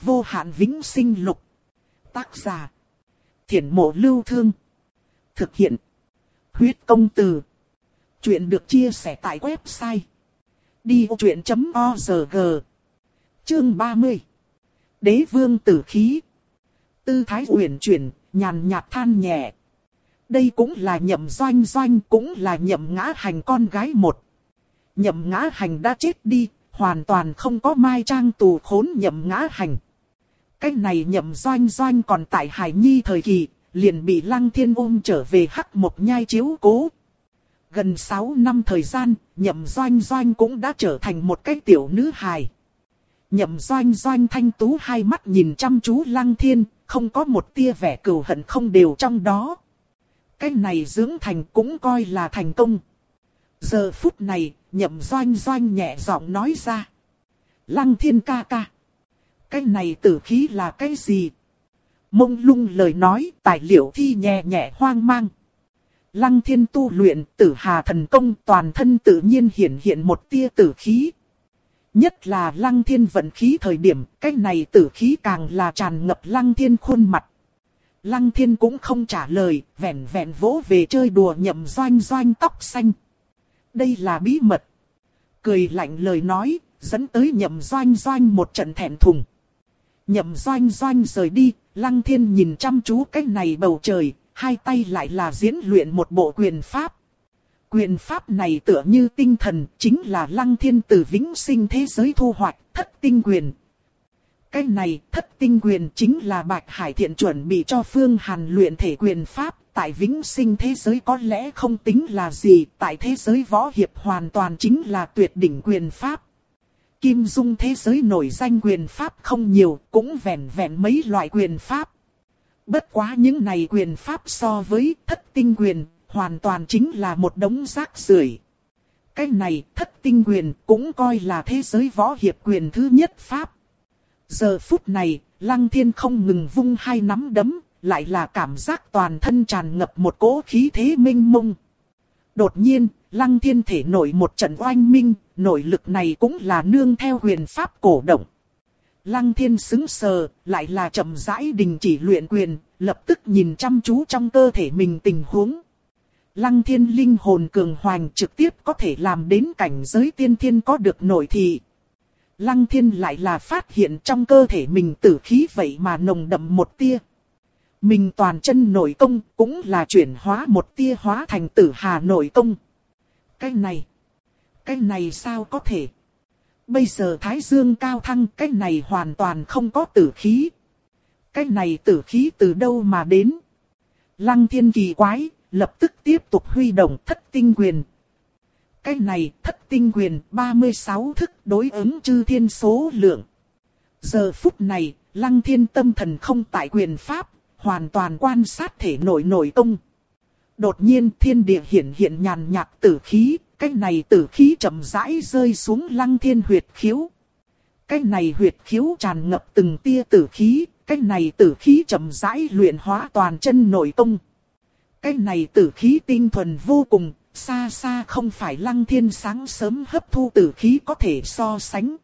vô hạn vĩnh sinh lục. Tác giả. Thiển mộ lưu thương. Thực hiện. Huyết công từ. Chuyện được chia sẻ tại website. Đi vô chuyện.org Chương 30 Đế vương tử khí Tư thái uyển chuyển, nhàn nhạt than nhẹ. Đây cũng là nhậm doanh doanh, cũng là nhậm ngã hành con gái một. Nhậm ngã hành đã chết đi, hoàn toàn không có mai trang tù khốn nhậm ngã hành. Cái này nhậm doanh doanh còn tại Hải Nhi thời kỳ, liền bị Lăng Thiên ôm trở về hắc một nhai chiếu cố. Gần 6 năm thời gian, nhậm doanh doanh cũng đã trở thành một cái tiểu nữ hài. Nhậm doanh doanh thanh tú hai mắt nhìn chăm chú Lăng Thiên, không có một tia vẻ cừu hận không đều trong đó. Cái này dưỡng thành cũng coi là thành công. Giờ phút này, nhậm doanh doanh nhẹ giọng nói ra. Lăng thiên ca ca. Cái này tử khí là cái gì? Mông lung lời nói, tài liệu thi nhẹ nhẹ hoang mang. Lăng thiên tu luyện tử hà thần công toàn thân tự nhiên hiện hiện một tia tử khí. Nhất là lăng thiên vận khí thời điểm, cái này tử khí càng là tràn ngập lăng thiên khuôn mặt. Lăng thiên cũng không trả lời, vẹn vẹn vỗ về chơi đùa nhậm doanh doanh tóc xanh. Đây là bí mật. Cười lạnh lời nói, dẫn tới nhậm doanh doanh một trận thẹn thùng. Nhậm doanh doanh rời đi, lăng thiên nhìn chăm chú cái này bầu trời, hai tay lại là diễn luyện một bộ quyền pháp. Quyền pháp này tựa như tinh thần, chính là lăng thiên từ vĩnh sinh thế giới thu hoạch, thất tinh quyền. Cái này, thất tinh quyền chính là Bạch Hải Thiện chuẩn bị cho Phương Hàn luyện thể quyền pháp, tại vĩnh sinh thế giới có lẽ không tính là gì, tại thế giới võ hiệp hoàn toàn chính là tuyệt đỉnh quyền pháp. Kim Dung thế giới nổi danh quyền pháp không nhiều, cũng vẹn vẹn mấy loại quyền pháp. Bất quá những này quyền pháp so với thất tinh quyền, hoàn toàn chính là một đống rác rưởi. Cái này thất tinh quyền cũng coi là thế giới võ hiệp quyền thứ nhất pháp. Giờ phút này, Lăng Thiên không ngừng vung hai nắm đấm, lại là cảm giác toàn thân tràn ngập một cỗ khí thế minh mông. Đột nhiên, Lăng Thiên thể nổi một trận oanh minh, nội lực này cũng là nương theo huyền pháp cổ động. Lăng Thiên xứng sờ, lại là chậm rãi đình chỉ luyện quyền, lập tức nhìn chăm chú trong cơ thể mình tình huống. Lăng Thiên linh hồn cường hoành trực tiếp có thể làm đến cảnh giới tiên thiên có được nội thị. Lăng thiên lại là phát hiện trong cơ thể mình tử khí vậy mà nồng đậm một tia. Mình toàn chân nội công cũng là chuyển hóa một tia hóa thành tử hà nội công. Cái này, cái này sao có thể? Bây giờ Thái Dương cao thăng cái này hoàn toàn không có tử khí. Cái này tử khí từ đâu mà đến? Lăng thiên kỳ quái, lập tức tiếp tục huy động thất tinh quyền, cái này thất tinh quyền 36 thức đối ứng chư thiên số lượng. Giờ phút này, lăng thiên tâm thần không tại quyền pháp, hoàn toàn quan sát thể nội nội công. Đột nhiên thiên địa hiện hiện nhàn nhạt tử khí, cái này tử khí chậm rãi rơi xuống lăng thiên huyệt khiếu. Cái này huyệt khiếu tràn ngập từng tia tử khí, cái này tử khí chậm rãi luyện hóa toàn chân nội tông, Cái này tử khí tinh thuần vô cùng, xa xa không phải lăng thiên sáng sớm hấp thu tử khí có thể so sánh.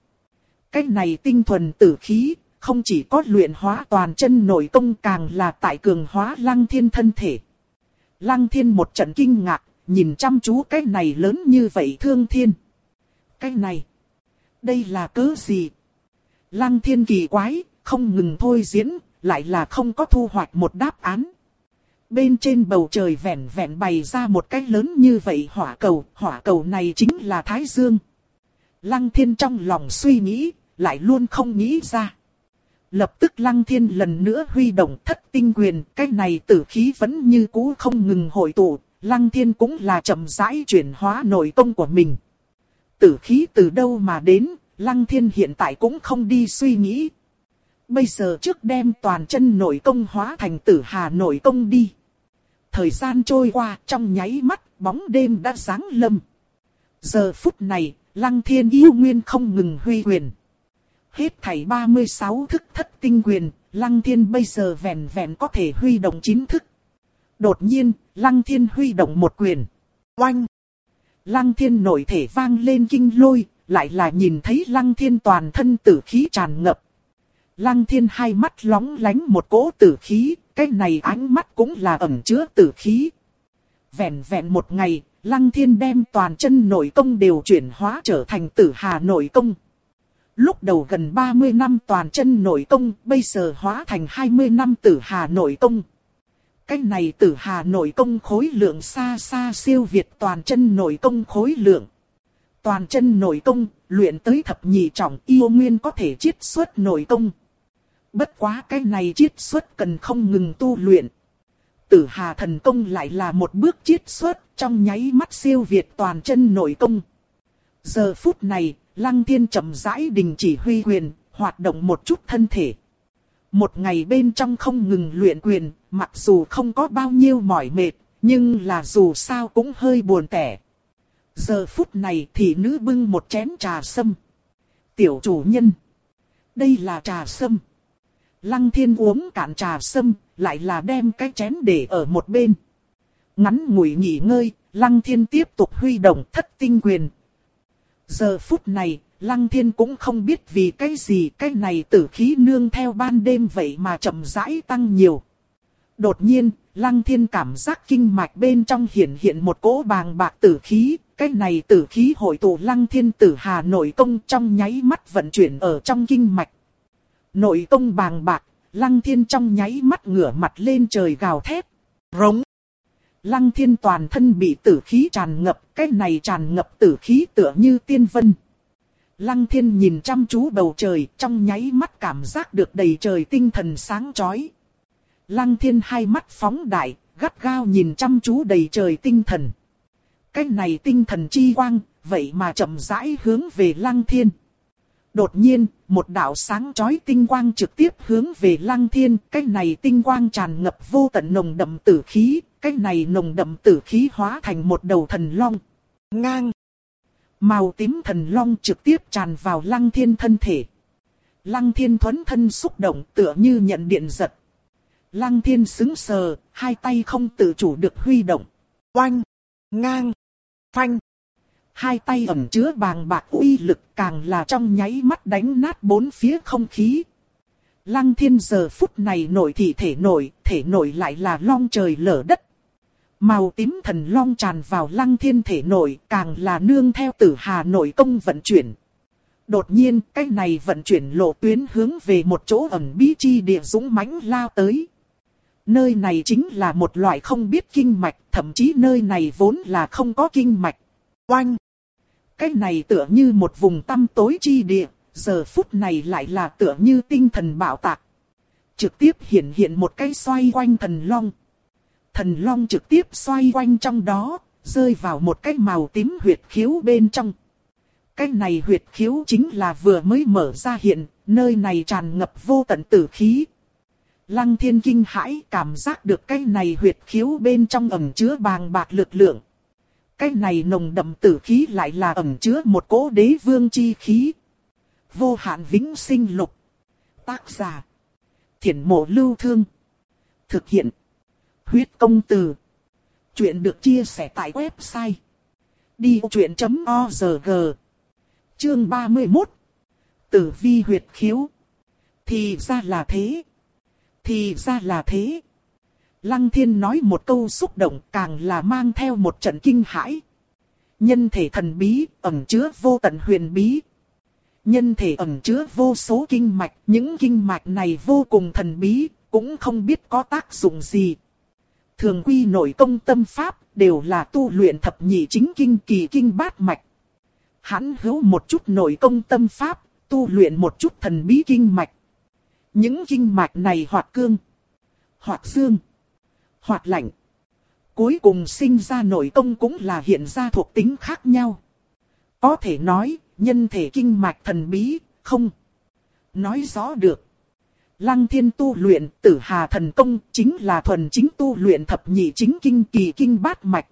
Cái này tinh thuần tử khí, không chỉ có luyện hóa toàn chân nội công càng là tại cường hóa lăng thiên thân thể. Lăng thiên một trận kinh ngạc, nhìn chăm chú cái này lớn như vậy thương thiên. Cái này, đây là cớ gì? Lăng thiên kỳ quái, không ngừng thôi diễn, lại là không có thu hoạch một đáp án. Bên trên bầu trời vẹn vẹn bày ra một cái lớn như vậy hỏa cầu, hỏa cầu này chính là Thái Dương. Lăng thiên trong lòng suy nghĩ, lại luôn không nghĩ ra. Lập tức lăng thiên lần nữa huy động thất tinh quyền, cái này tử khí vẫn như cũ không ngừng hội tụ, lăng thiên cũng là chậm rãi chuyển hóa nội công của mình. Tử khí từ đâu mà đến, lăng thiên hiện tại cũng không đi suy nghĩ. Bây giờ trước đem toàn chân nội công hóa thành tử hà nội công đi thời gian trôi qua trong nháy mắt, bóng đêm đã sáng lâm. Giờ phút này, lăng thiên yêu nguyên không ngừng huy quyền. Hết thảy 36 thức thất tinh quyền, lăng thiên bây giờ vẹn vẹn có thể huy động 9 thức. Đột nhiên, lăng thiên huy động một quyền. Oanh! Lăng thiên nội thể vang lên kinh lôi, lại là nhìn thấy lăng thiên toàn thân tử khí tràn ngập. Lăng thiên hai mắt lóng lánh một cỗ tử khí, cái này ánh mắt cũng là ẩn chứa tử khí. Vẹn vẹn một ngày, lăng thiên đem toàn chân nội công đều chuyển hóa trở thành tử hà nội công. Lúc đầu gần 30 năm toàn chân nội công, bây giờ hóa thành 20 năm tử hà nội công. Cái này tử hà nội công khối lượng xa xa siêu việt toàn chân nội công khối lượng. Toàn chân nội công, luyện tới thập nhị trọng yêu nguyên có thể chiết xuất nội công. Bất quá cái này chiết xuất cần không ngừng tu luyện. Tử hà thần công lại là một bước chiết xuất trong nháy mắt siêu việt toàn chân nội công. Giờ phút này, Lăng Thiên chậm rãi đình chỉ huy quyền, hoạt động một chút thân thể. Một ngày bên trong không ngừng luyện quyền, mặc dù không có bao nhiêu mỏi mệt, nhưng là dù sao cũng hơi buồn tẻ. Giờ phút này thì nữ bưng một chén trà sâm. Tiểu chủ nhân. Đây là trà sâm. Lăng thiên uống cạn trà sâm, lại là đem cái chén để ở một bên. Ngắn ngủi nghỉ ngơi, lăng thiên tiếp tục huy động thất tinh quyền. Giờ phút này, lăng thiên cũng không biết vì cái gì cái này tử khí nương theo ban đêm vậy mà chậm rãi tăng nhiều. Đột nhiên, lăng thiên cảm giác kinh mạch bên trong hiện hiện một cỗ bàng bạc tử khí, cái này tử khí hội tụ lăng thiên tử hà nội công trong nháy mắt vận chuyển ở trong kinh mạch. Nội công bàng bạc, lăng thiên trong nháy mắt ngửa mặt lên trời gào thét. Rống. Lăng thiên toàn thân bị tử khí tràn ngập, cái này tràn ngập tử khí tựa như tiên vân. Lăng thiên nhìn chăm chú bầu trời, trong nháy mắt cảm giác được đầy trời tinh thần sáng chói. Lăng thiên hai mắt phóng đại, gắt gao nhìn chăm chú đầy trời tinh thần. Cái này tinh thần chi quang, vậy mà chậm rãi hướng về lăng thiên. Đột nhiên, một đạo sáng chói tinh quang trực tiếp hướng về lăng thiên. Cái này tinh quang tràn ngập vô tận nồng đậm tử khí. Cái này nồng đậm tử khí hóa thành một đầu thần long. Ngang. Màu tím thần long trực tiếp tràn vào lăng thiên thân thể. Lăng thiên thuấn thân xúc động tựa như nhận điện giật. Lăng thiên xứng sờ, hai tay không tự chủ được huy động. Oanh, ngang, phanh. Hai tay ẩn chứa bàng bạc uy lực càng là trong nháy mắt đánh nát bốn phía không khí. Lăng thiên giờ phút này nổi thì thể nổi, thể nổi lại là long trời lở đất. Màu tím thần long tràn vào lăng thiên thể nội càng là nương theo tử hà nội công vận chuyển. Đột nhiên, cái này vận chuyển lộ tuyến hướng về một chỗ ẩn bí chi địa dũng mãnh lao tới. Nơi này chính là một loại không biết kinh mạch, thậm chí nơi này vốn là không có kinh mạch. Oanh! Cái này tựa như một vùng tăm tối chi địa, giờ phút này lại là tựa như tinh thần bảo tạc. Trực tiếp hiện hiện một cái xoay quanh thần long. Thần long trực tiếp xoay quanh trong đó, rơi vào một cái màu tím huyệt khiếu bên trong. Cái này huyệt khiếu chính là vừa mới mở ra hiện, nơi này tràn ngập vô tận tử khí, Lăng thiên kinh hãi cảm giác được cái này huyệt khiếu bên trong ẩm chứa bàng bạc lực lượng. Cái này nồng đậm tử khí lại là ẩm chứa một cỗ đế vương chi khí. Vô hạn vĩnh sinh lục. Tác giả. Thiển mộ lưu thương. Thực hiện. Huyết công từ. Chuyện được chia sẻ tại website. Đi chuyện.org Chương 31 Tử vi huyệt khiếu Thì ra là thế. Thì ra là thế. Lăng thiên nói một câu xúc động càng là mang theo một trận kinh hãi. Nhân thể thần bí, ẩn chứa vô tận huyền bí. Nhân thể ẩn chứa vô số kinh mạch, những kinh mạch này vô cùng thần bí, cũng không biết có tác dụng gì. Thường quy nội công tâm pháp, đều là tu luyện thập nhị chính kinh kỳ kinh bát mạch. Hắn hữu một chút nội công tâm pháp, tu luyện một chút thần bí kinh mạch. Những kinh mạch này hoạt cương, hoạt dương, hoạt lạnh. Cuối cùng sinh ra nội công cũng là hiện ra thuộc tính khác nhau. Có thể nói, nhân thể kinh mạch thần bí, không. Nói rõ được. Lăng thiên tu luyện tử hà thần công chính là thuần chính tu luyện thập nhị chính kinh kỳ kinh bát mạch.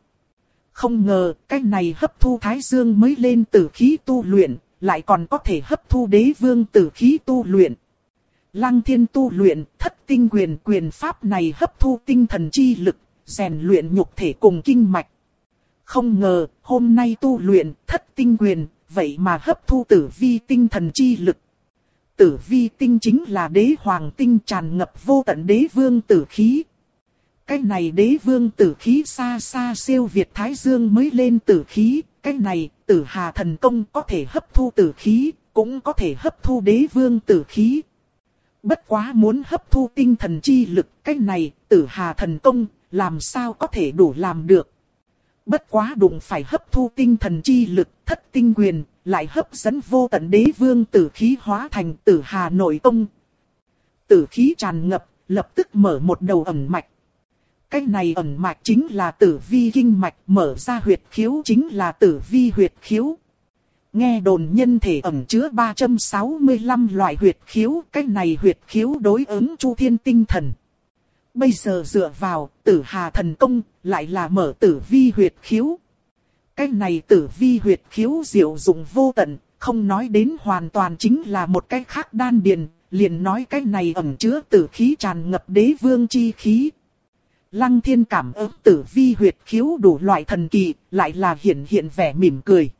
Không ngờ cái này hấp thu thái dương mới lên tử khí tu luyện, lại còn có thể hấp thu đế vương tử khí tu luyện. Lăng thiên tu luyện thất tinh quyền quyền pháp này hấp thu tinh thần chi lực, rèn luyện nhục thể cùng kinh mạch. Không ngờ, hôm nay tu luyện thất tinh quyền, vậy mà hấp thu tử vi tinh thần chi lực. Tử vi tinh chính là đế hoàng tinh tràn ngập vô tận đế vương tử khí. Cái này đế vương tử khí xa xa siêu Việt Thái Dương mới lên tử khí. Cái này tử hà thần công có thể hấp thu tử khí, cũng có thể hấp thu đế vương tử khí. Bất quá muốn hấp thu tinh thần chi lực, cái này tử hà thần công làm sao có thể đủ làm được. Bất quá đụng phải hấp thu tinh thần chi lực, thất tinh quyền, lại hấp dẫn vô tận đế vương tử khí hóa thành tử hà nội công. Tử khí tràn ngập, lập tức mở một đầu ẩn mạch. Cái này ẩn mạch chính là tử vi kinh mạch, mở ra huyệt khiếu chính là tử vi huyệt khiếu. Nghe đồn nhân thể ẩn chứa 365 loại huyệt khiếu, cái này huyệt khiếu đối ứng chu thiên tinh thần. Bây giờ dựa vào tử hà thần công, lại là mở tử vi huyệt khiếu. Cái này tử vi huyệt khiếu diệu dụng vô tận, không nói đến hoàn toàn chính là một cái khác đan điền, liền nói cái này ẩn chứa tử khí tràn ngập đế vương chi khí. Lăng thiên cảm ứng tử vi huyệt khiếu đủ loại thần kỳ, lại là hiện hiện vẻ mỉm cười.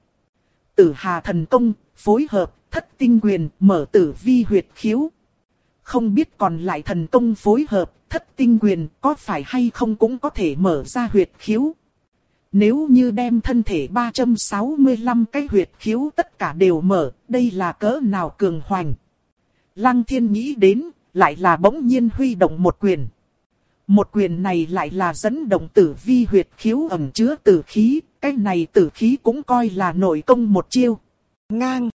Tử hà thần công, phối hợp, thất tinh quyền, mở tử vi huyệt khiếu. Không biết còn lại thần công phối hợp, thất tinh quyền có phải hay không cũng có thể mở ra huyệt khiếu. Nếu như đem thân thể 365 cái huyệt khiếu tất cả đều mở, đây là cỡ nào cường hoành. Lăng thiên nghĩ đến, lại là bỗng nhiên huy động một quyền. Một quyền này lại là dẫn động tử vi huyệt khiếu ẩm chứa tử khí, cái này tử khí cũng coi là nội công một chiêu. Ngang.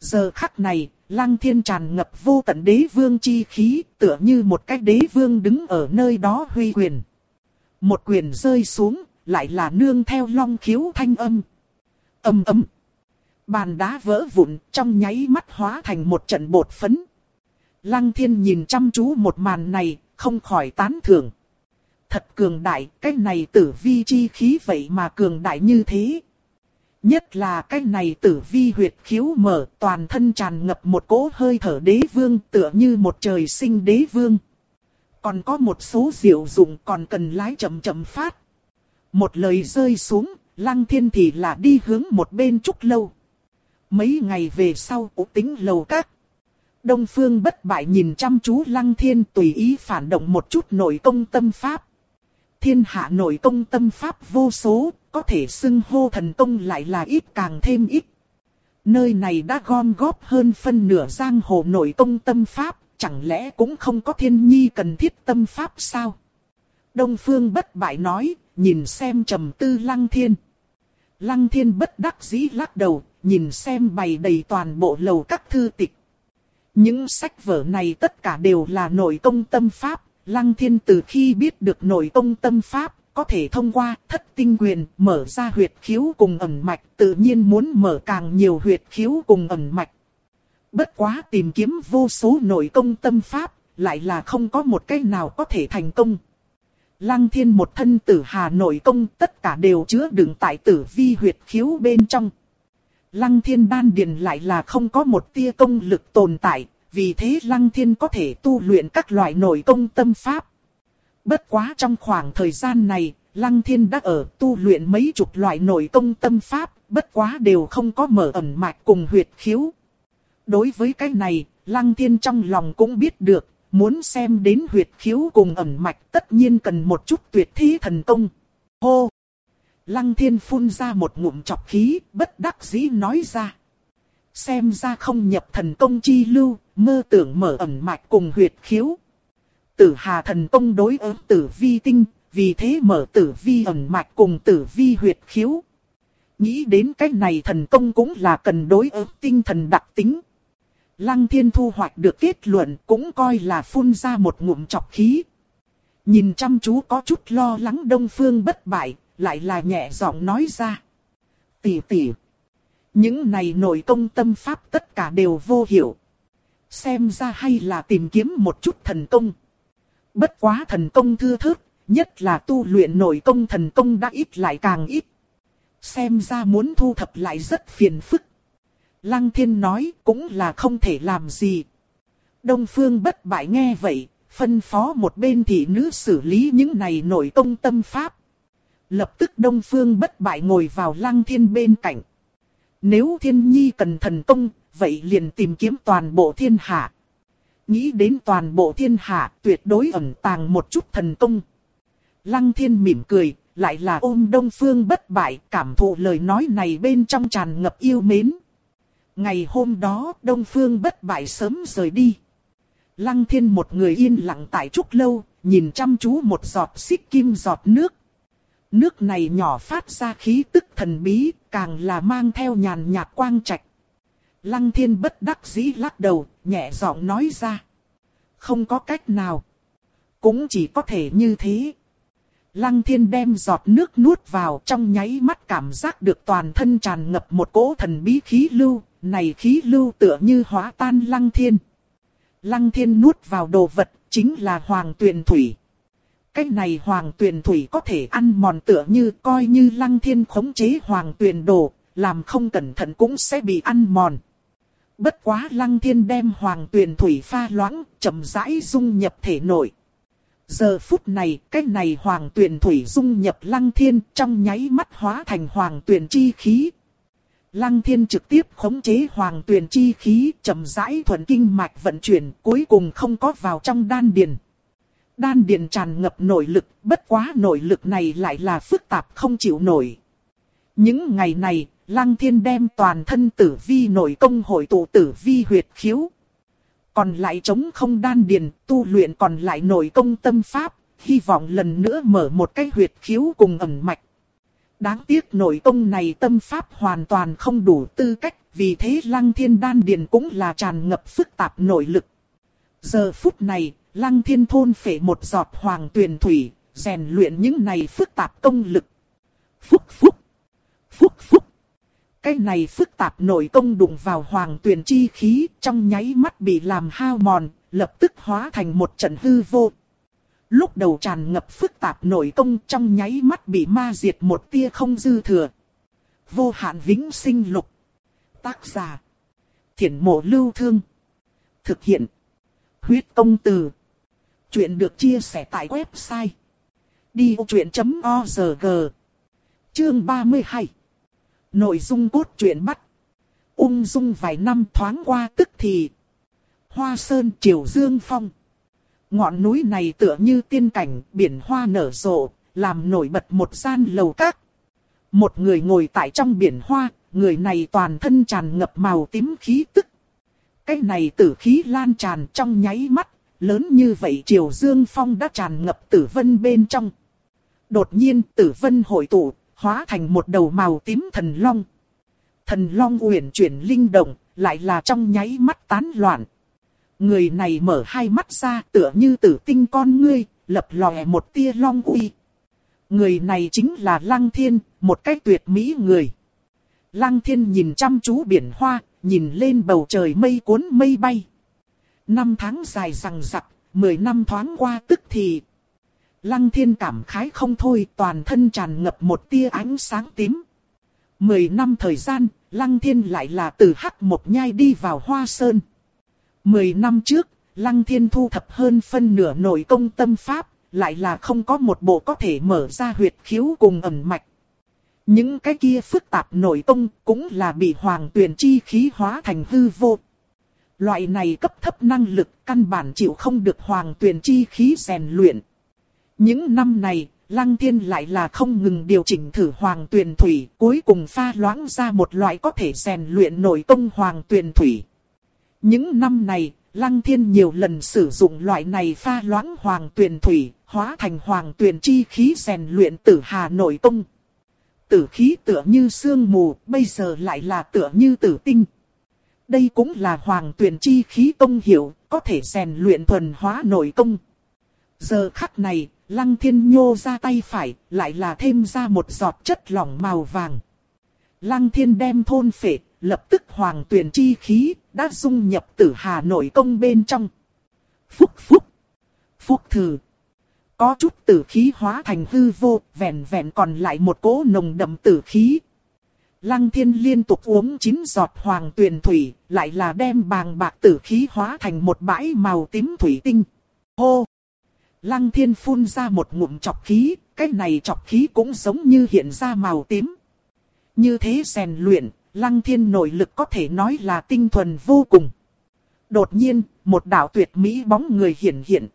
Giờ khắc này, lăng thiên tràn ngập vô tận đế vương chi khí, tựa như một cái đế vương đứng ở nơi đó huy quyền. Một quyền rơi xuống, lại là nương theo long khiếu thanh âm. Âm âm Bàn đá vỡ vụn, trong nháy mắt hóa thành một trận bột phấn. Lăng thiên nhìn chăm chú một màn này, không khỏi tán thưởng. Thật cường đại, cái này tử vi chi khí vậy mà cường đại như thế. Nhất là cái này tử vi huyệt khiếu mở toàn thân tràn ngập một cỗ hơi thở đế vương tựa như một trời sinh đế vương. Còn có một số diệu dụng còn cần lái chậm chậm phát. Một lời rơi xuống, lăng thiên thì là đi hướng một bên trúc lâu. Mấy ngày về sau ủ tính lầu các. Đông phương bất bại nhìn chăm chú lăng thiên tùy ý phản động một chút nội công tâm pháp. Thiên hạ nội công tâm pháp vô số, có thể xưng hô thần công lại là ít càng thêm ít. Nơi này đã gom góp hơn phân nửa giang hồ nội công tâm pháp, chẳng lẽ cũng không có thiên nhi cần thiết tâm pháp sao? Đông phương bất bại nói, nhìn xem trầm tư lăng thiên. Lăng thiên bất đắc dĩ lắc đầu, nhìn xem bày đầy toàn bộ lầu các thư tịch. Những sách vở này tất cả đều là nội công tâm pháp, lăng thiên từ khi biết được nội công tâm pháp, có thể thông qua thất tinh quyền mở ra huyệt khiếu cùng ẩn mạch, tự nhiên muốn mở càng nhiều huyệt khiếu cùng ẩn mạch. Bất quá tìm kiếm vô số nội công tâm pháp, lại là không có một cái nào có thể thành công. Lăng thiên một thân tử hà nội công tất cả đều chứa đựng tại tử vi huyệt khiếu bên trong. Lăng thiên đan điền lại là không có một tia công lực tồn tại, vì thế lăng thiên có thể tu luyện các loại nội công tâm pháp. Bất quá trong khoảng thời gian này, lăng thiên đã ở tu luyện mấy chục loại nội công tâm pháp, bất quá đều không có mở ẩn mạch cùng huyệt khiếu. Đối với cái này, lăng thiên trong lòng cũng biết được, Muốn xem đến huyệt khiếu cùng ẩn mạch tất nhiên cần một chút tuyệt thi thần công. Hô! Lăng thiên phun ra một ngụm chọc khí, bất đắc dĩ nói ra. Xem ra không nhập thần công chi lưu, mơ tưởng mở ẩn mạch cùng huyệt khiếu. Tử hà thần công đối ứng tử vi tinh, vì thế mở tử vi ẩn mạch cùng tử vi huyệt khiếu. Nghĩ đến cách này thần công cũng là cần đối ứng tinh thần đặc tính. Lăng thiên thu hoạch được kết luận cũng coi là phun ra một ngụm chọc khí. Nhìn chăm chú có chút lo lắng đông phương bất bại, lại là nhẹ giọng nói ra. Tỷ tỷ. Những này nội công tâm pháp tất cả đều vô hiệu. Xem ra hay là tìm kiếm một chút thần công. Bất quá thần công thưa thớt, nhất là tu luyện nội công thần công đã ít lại càng ít. Xem ra muốn thu thập lại rất phiền phức. Lăng thiên nói cũng là không thể làm gì. Đông phương bất bại nghe vậy, phân phó một bên thị nữ xử lý những này nổi công tâm pháp. Lập tức đông phương bất bại ngồi vào lăng thiên bên cạnh. Nếu thiên nhi cần thần công, vậy liền tìm kiếm toàn bộ thiên hạ. Nghĩ đến toàn bộ thiên hạ, tuyệt đối ẩn tàng một chút thần công. Lăng thiên mỉm cười, lại là ôm đông phương bất bại, cảm thụ lời nói này bên trong tràn ngập yêu mến. Ngày hôm đó, đông phương bất bại sớm rời đi. Lăng thiên một người yên lặng tại trúc lâu, nhìn chăm chú một giọt xích kim giọt nước. Nước này nhỏ phát ra khí tức thần bí, càng là mang theo nhàn nhạt quang trạch. Lăng thiên bất đắc dĩ lắc đầu, nhẹ giọng nói ra. Không có cách nào. Cũng chỉ có thể như thế. Lăng thiên đem giọt nước nuốt vào trong nháy mắt cảm giác được toàn thân tràn ngập một cỗ thần bí khí lưu, này khí lưu tựa như hóa tan lăng thiên. Lăng thiên nuốt vào đồ vật, chính là hoàng tuyền thủy. Cái này hoàng tuyền thủy có thể ăn mòn tựa như coi như lăng thiên khống chế hoàng tuyền đồ, làm không cẩn thận cũng sẽ bị ăn mòn. Bất quá lăng thiên đem hoàng tuyền thủy pha loãng, chậm rãi dung nhập thể nội. Giờ phút này, cái này hoàng tuyền thủy dung nhập lăng thiên trong nháy mắt hóa thành hoàng tuyền chi khí. Lăng thiên trực tiếp khống chế hoàng tuyền chi khí chậm rãi thuận kinh mạch vận chuyển cuối cùng không có vào trong đan điền. Đan điền tràn ngập nội lực, bất quá nội lực này lại là phức tạp không chịu nổi. Những ngày này, Lăng Thiên đem toàn thân tử vi nội công hội tụ tử vi huyệt khiếu. Còn lại chống không đan điền, tu luyện còn lại nội công tâm pháp, hy vọng lần nữa mở một cái huyệt khiếu cùng ẩn mạch. Đáng tiếc nội công này tâm pháp hoàn toàn không đủ tư cách, vì thế Lăng Thiên đan điền cũng là tràn ngập phức tạp nội lực. Giờ phút này, Lăng Thiên thôn phệ một giọt hoàng tuyền thủy, rèn luyện những này phức tạp công lực. Phúc phúc, phúc phúc. Cái này phức tạp nội công đụng vào hoàng tuyền chi khí trong nháy mắt bị làm hao mòn, lập tức hóa thành một trận hư vô. Lúc đầu tràn ngập phức tạp nội công trong nháy mắt bị ma diệt một tia không dư thừa. Vô hạn vĩnh sinh lục. Tác giả. Thiển mộ lưu thương. Thực hiện. Huyết công từ. Chuyện được chia sẻ tại website. Đi vô chuyện.org Chương 32 Nội dung cốt truyện bắt. Ung dung vài năm thoáng qua tức thì. Hoa sơn triều dương phong. Ngọn núi này tựa như tiên cảnh, biển hoa nở rộ, làm nổi bật một gian lầu các. Một người ngồi tại trong biển hoa, người này toàn thân tràn ngập màu tím khí tức. Cái này tử khí lan tràn trong nháy mắt, lớn như vậy triều dương phong đã tràn ngập tử vân bên trong. Đột nhiên tử vân hội tụ, hóa thành một đầu màu tím thần long. Thần long uyển chuyển linh động, lại là trong nháy mắt tán loạn. Người này mở hai mắt ra tựa như tử tinh con ngươi, lập lòe một tia long uy. Người này chính là Lăng Thiên, một cách tuyệt mỹ người. Lăng Thiên nhìn chăm chú biển hoa, nhìn lên bầu trời mây cuốn mây bay. Năm tháng dài rằng rặc, mười năm thoáng qua tức thì. Lăng thiên cảm khái không thôi, toàn thân tràn ngập một tia ánh sáng tím. Mười năm thời gian, Lăng thiên lại là từ hắc một nhai đi vào hoa sơn. Mười năm trước, Lăng thiên thu thập hơn phân nửa nội công tâm pháp, lại là không có một bộ có thể mở ra huyệt khiếu cùng ẩn mạch. Những cái kia phức tạp nội công cũng là bị hoàng tuyển chi khí hóa thành hư vô. Loại này cấp thấp năng lực căn bản chịu không được hoàng tuyển chi khí rèn luyện. Những năm này, Lăng Thiên lại là không ngừng điều chỉnh thử hoàng tuyển thủy, cuối cùng pha loãng ra một loại có thể rèn luyện nội công hoàng tuyển thủy. Những năm này, Lăng Thiên nhiều lần sử dụng loại này pha loãng hoàng tuyển thủy, hóa thành hoàng tuyển chi khí rèn luyện tử hà nội công. Tử khí tựa như sương mù, bây giờ lại là tựa như tử tinh. Đây cũng là hoàng tuyển chi khí công hiệu, có thể rèn luyện thuần hóa nội công. Giờ khắc này, lăng thiên nhô ra tay phải, lại là thêm ra một giọt chất lỏng màu vàng. Lăng thiên đem thôn phệ, lập tức hoàng tuyển chi khí, đã dung nhập tử hà nội công bên trong. Phúc phúc, phúc thử. Có chút tử khí hóa thành hư vô, vẹn vẹn còn lại một cỗ nồng đậm tử khí, Lăng thiên liên tục uống chín giọt hoàng tuyền thủy, lại là đem bàng bạc tử khí hóa thành một bãi màu tím thủy tinh. Hô! Lăng thiên phun ra một ngụm chọc khí, cái này chọc khí cũng giống như hiện ra màu tím. Như thế rèn luyện, Lăng thiên nội lực có thể nói là tinh thuần vô cùng. Đột nhiên, một đạo tuyệt mỹ bóng người hiện hiện.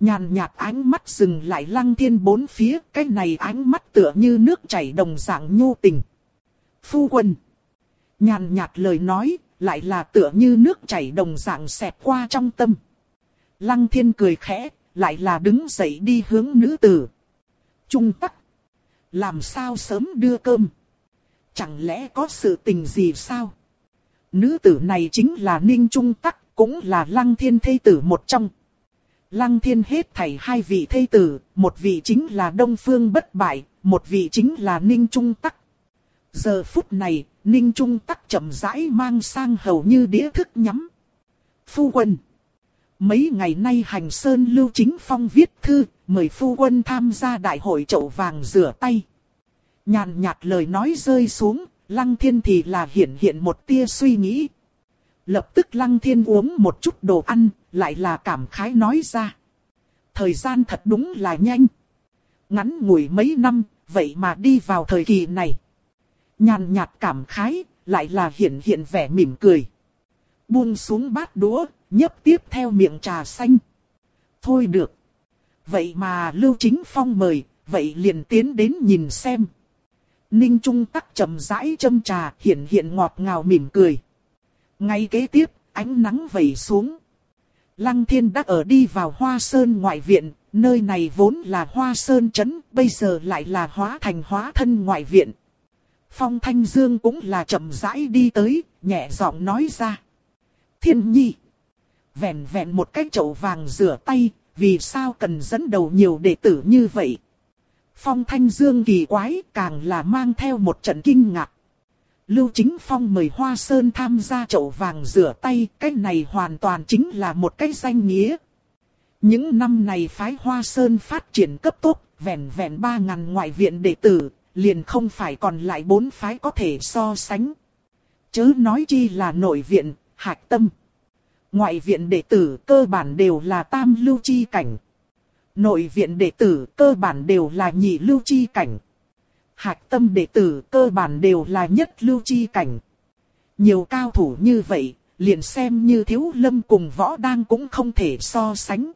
Nhàn nhạt ánh mắt dừng lại lăng thiên bốn phía, cái này ánh mắt tựa như nước chảy đồng dạng nhu tình. Phu quân. Nhàn nhạt lời nói, lại là tựa như nước chảy đồng dạng xẹt qua trong tâm. Lăng thiên cười khẽ, lại là đứng dậy đi hướng nữ tử. Trung tắc. Làm sao sớm đưa cơm? Chẳng lẽ có sự tình gì sao? Nữ tử này chính là Ninh Trung Tắc, cũng là Lăng Thiên Thê Tử một trong. Lăng Thiên hết thảy hai vị Thê Tử, một vị chính là Đông Phương Bất Bại, một vị chính là Ninh Trung Tắc. Giờ phút này, Ninh Trung Tắc chậm rãi mang sang hầu như đĩa thức nhắm. Phu quân. Mấy ngày nay hành sơn lưu chính phong viết thư, mời phu quân tham gia đại hội chậu vàng rửa tay. Nhàn nhạt lời nói rơi xuống, lăng thiên thì là hiện hiện một tia suy nghĩ. Lập tức lăng thiên uống một chút đồ ăn, lại là cảm khái nói ra. Thời gian thật đúng là nhanh. Ngắn ngủi mấy năm, vậy mà đi vào thời kỳ này. Nhàn nhạt cảm khái, lại là hiện hiện vẻ mỉm cười. Buông xuống bát đũa, nhấp tiếp theo miệng trà xanh. Thôi được. Vậy mà Lưu Chính Phong mời, vậy liền tiến đến nhìn xem. Ninh Trung tắc chậm rãi châm trà, hiện hiện ngọt ngào mỉm cười. Ngay kế tiếp, ánh nắng vẩy xuống. Lăng Thiên đã ở đi vào Hoa Sơn ngoại viện, nơi này vốn là Hoa Sơn trấn, bây giờ lại là hóa thành hóa thân ngoại viện. Phong Thanh Dương cũng là chậm rãi đi tới, nhẹ giọng nói ra. Thiên nhi. Vẹn vẹn một cái chậu vàng rửa tay, vì sao cần dẫn đầu nhiều đệ tử như vậy? Phong Thanh Dương kỳ quái càng là mang theo một trận kinh ngạc. Lưu Chính Phong mời Hoa Sơn tham gia chậu vàng rửa tay, cái này hoàn toàn chính là một cái danh nghĩa. Những năm này phái Hoa Sơn phát triển cấp tốc, vẹn vẹn ba ngàn ngoại viện đệ tử, liền không phải còn lại bốn phái có thể so sánh. Chớ nói chi là nội viện, hạch tâm. Ngoại viện đệ tử cơ bản đều là tam lưu chi cảnh. Nội viện đệ tử cơ bản đều là nhị lưu chi cảnh. Hạch tâm đệ tử cơ bản đều là nhất lưu chi cảnh. Nhiều cao thủ như vậy, liền xem như thiếu lâm cùng võ đang cũng không thể so sánh.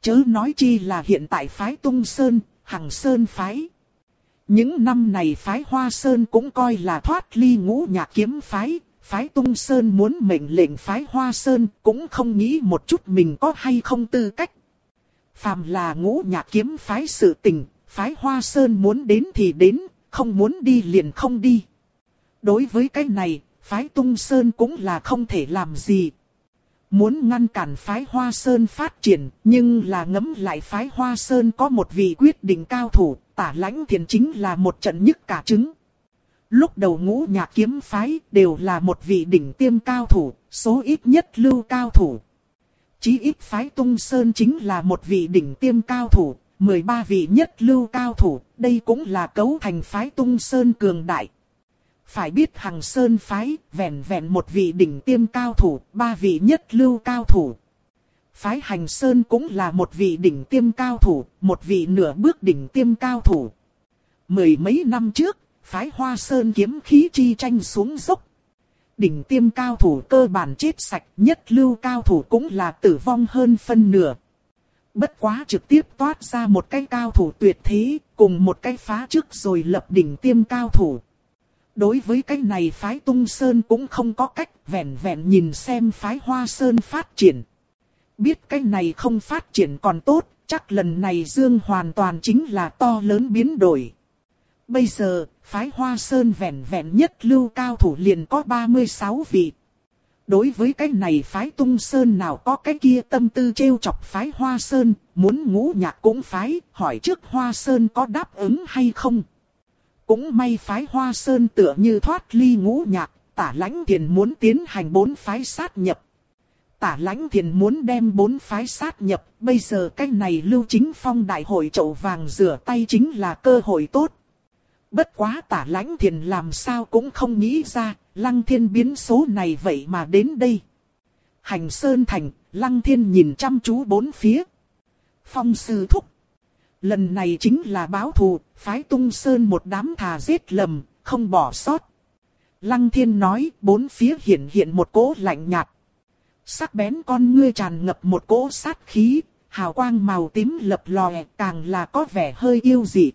Chớ nói chi là hiện tại phái tung sơn, hằng sơn phái. Những năm này phái hoa sơn cũng coi là thoát ly ngũ nhạc kiếm phái, phái tung sơn muốn mệnh lệnh phái hoa sơn cũng không nghĩ một chút mình có hay không tư cách. Phàm là ngũ nhạc kiếm phái sự tình, phái hoa sơn muốn đến thì đến, không muốn đi liền không đi. Đối với cái này, phái tung sơn cũng là không thể làm gì. Muốn ngăn cản phái hoa sơn phát triển, nhưng là ngấm lại phái hoa sơn có một vị quyết định cao thủ, tả lãnh thiền chính là một trận nhức cả trứng. Lúc đầu ngũ nhạc kiếm phái đều là một vị đỉnh tiêm cao thủ, số ít nhất lưu cao thủ. Chí ít phái tung sơn chính là một vị đỉnh tiêm cao thủ, 13 vị nhất lưu cao thủ, đây cũng là cấu thành phái tung sơn cường đại. Phải biết hằng sơn phái, vẹn vẹn một vị đỉnh tiêm cao thủ, ba vị nhất lưu cao thủ. Phái hành sơn cũng là một vị đỉnh tiêm cao thủ, một vị nửa bước đỉnh tiêm cao thủ. Mười mấy năm trước, phái hoa sơn kiếm khí chi tranh xuống dốc. Đỉnh tiêm cao thủ cơ bản chết sạch, nhất lưu cao thủ cũng là tử vong hơn phân nửa. Bất quá trực tiếp toát ra một cái cao thủ tuyệt thế, cùng một cái phá trước rồi lập đỉnh tiêm cao thủ. Đối với cái này phái tung sơn cũng không có cách vẹn vẹn nhìn xem phái hoa sơn phát triển. Biết cái này không phát triển còn tốt, chắc lần này Dương hoàn toàn chính là to lớn biến đổi. Bây giờ, phái Hoa Sơn vẹn vẹn nhất lưu cao thủ liền có 36 vị. Đối với cái này phái tung sơn nào có cái kia tâm tư trêu chọc phái Hoa Sơn, muốn ngũ nhạc cũng phái, hỏi trước Hoa Sơn có đáp ứng hay không. Cũng may phái Hoa Sơn tựa như thoát ly ngũ nhạc, tả lãnh thiền muốn tiến hành bốn phái sát nhập. Tả lãnh thiền muốn đem bốn phái sát nhập, bây giờ cái này lưu chính phong đại hội chậu vàng rửa tay chính là cơ hội tốt. Bất quá tả lãnh thiền làm sao cũng không nghĩ ra, lăng thiên biến số này vậy mà đến đây. Hành sơn thành, lăng thiên nhìn chăm chú bốn phía. Phong sư thúc. Lần này chính là báo thù, phái tung sơn một đám thà giết lầm, không bỏ sót. Lăng thiên nói, bốn phía hiện hiện một cỗ lạnh nhạt. Sắc bén con ngươi tràn ngập một cỗ sát khí, hào quang màu tím lập lòe, càng là có vẻ hơi yêu dị.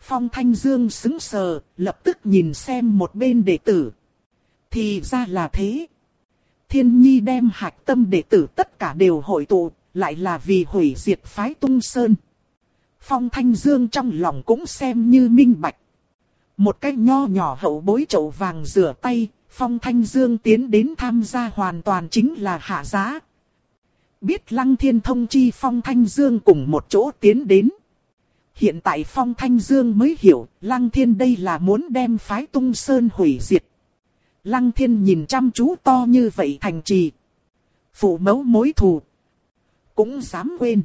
Phong Thanh Dương sững sờ, lập tức nhìn xem một bên đệ tử. Thì ra là thế. Thiên Nhi đem hạch tâm đệ tử tất cả đều hội tụ, lại là vì hủy diệt phái tung sơn. Phong Thanh Dương trong lòng cũng xem như minh bạch. Một cái nho nhỏ hậu bối chậu vàng rửa tay, Phong Thanh Dương tiến đến tham gia hoàn toàn chính là hạ giá. Biết Lăng Thiên thông chi Phong Thanh Dương cùng một chỗ tiến đến. Hiện tại Phong Thanh Dương mới hiểu, Lăng Thiên đây là muốn đem phái tung sơn hủy diệt. Lăng Thiên nhìn chăm chú to như vậy thành trì. Phụ mẫu mối thù. Cũng dám quên.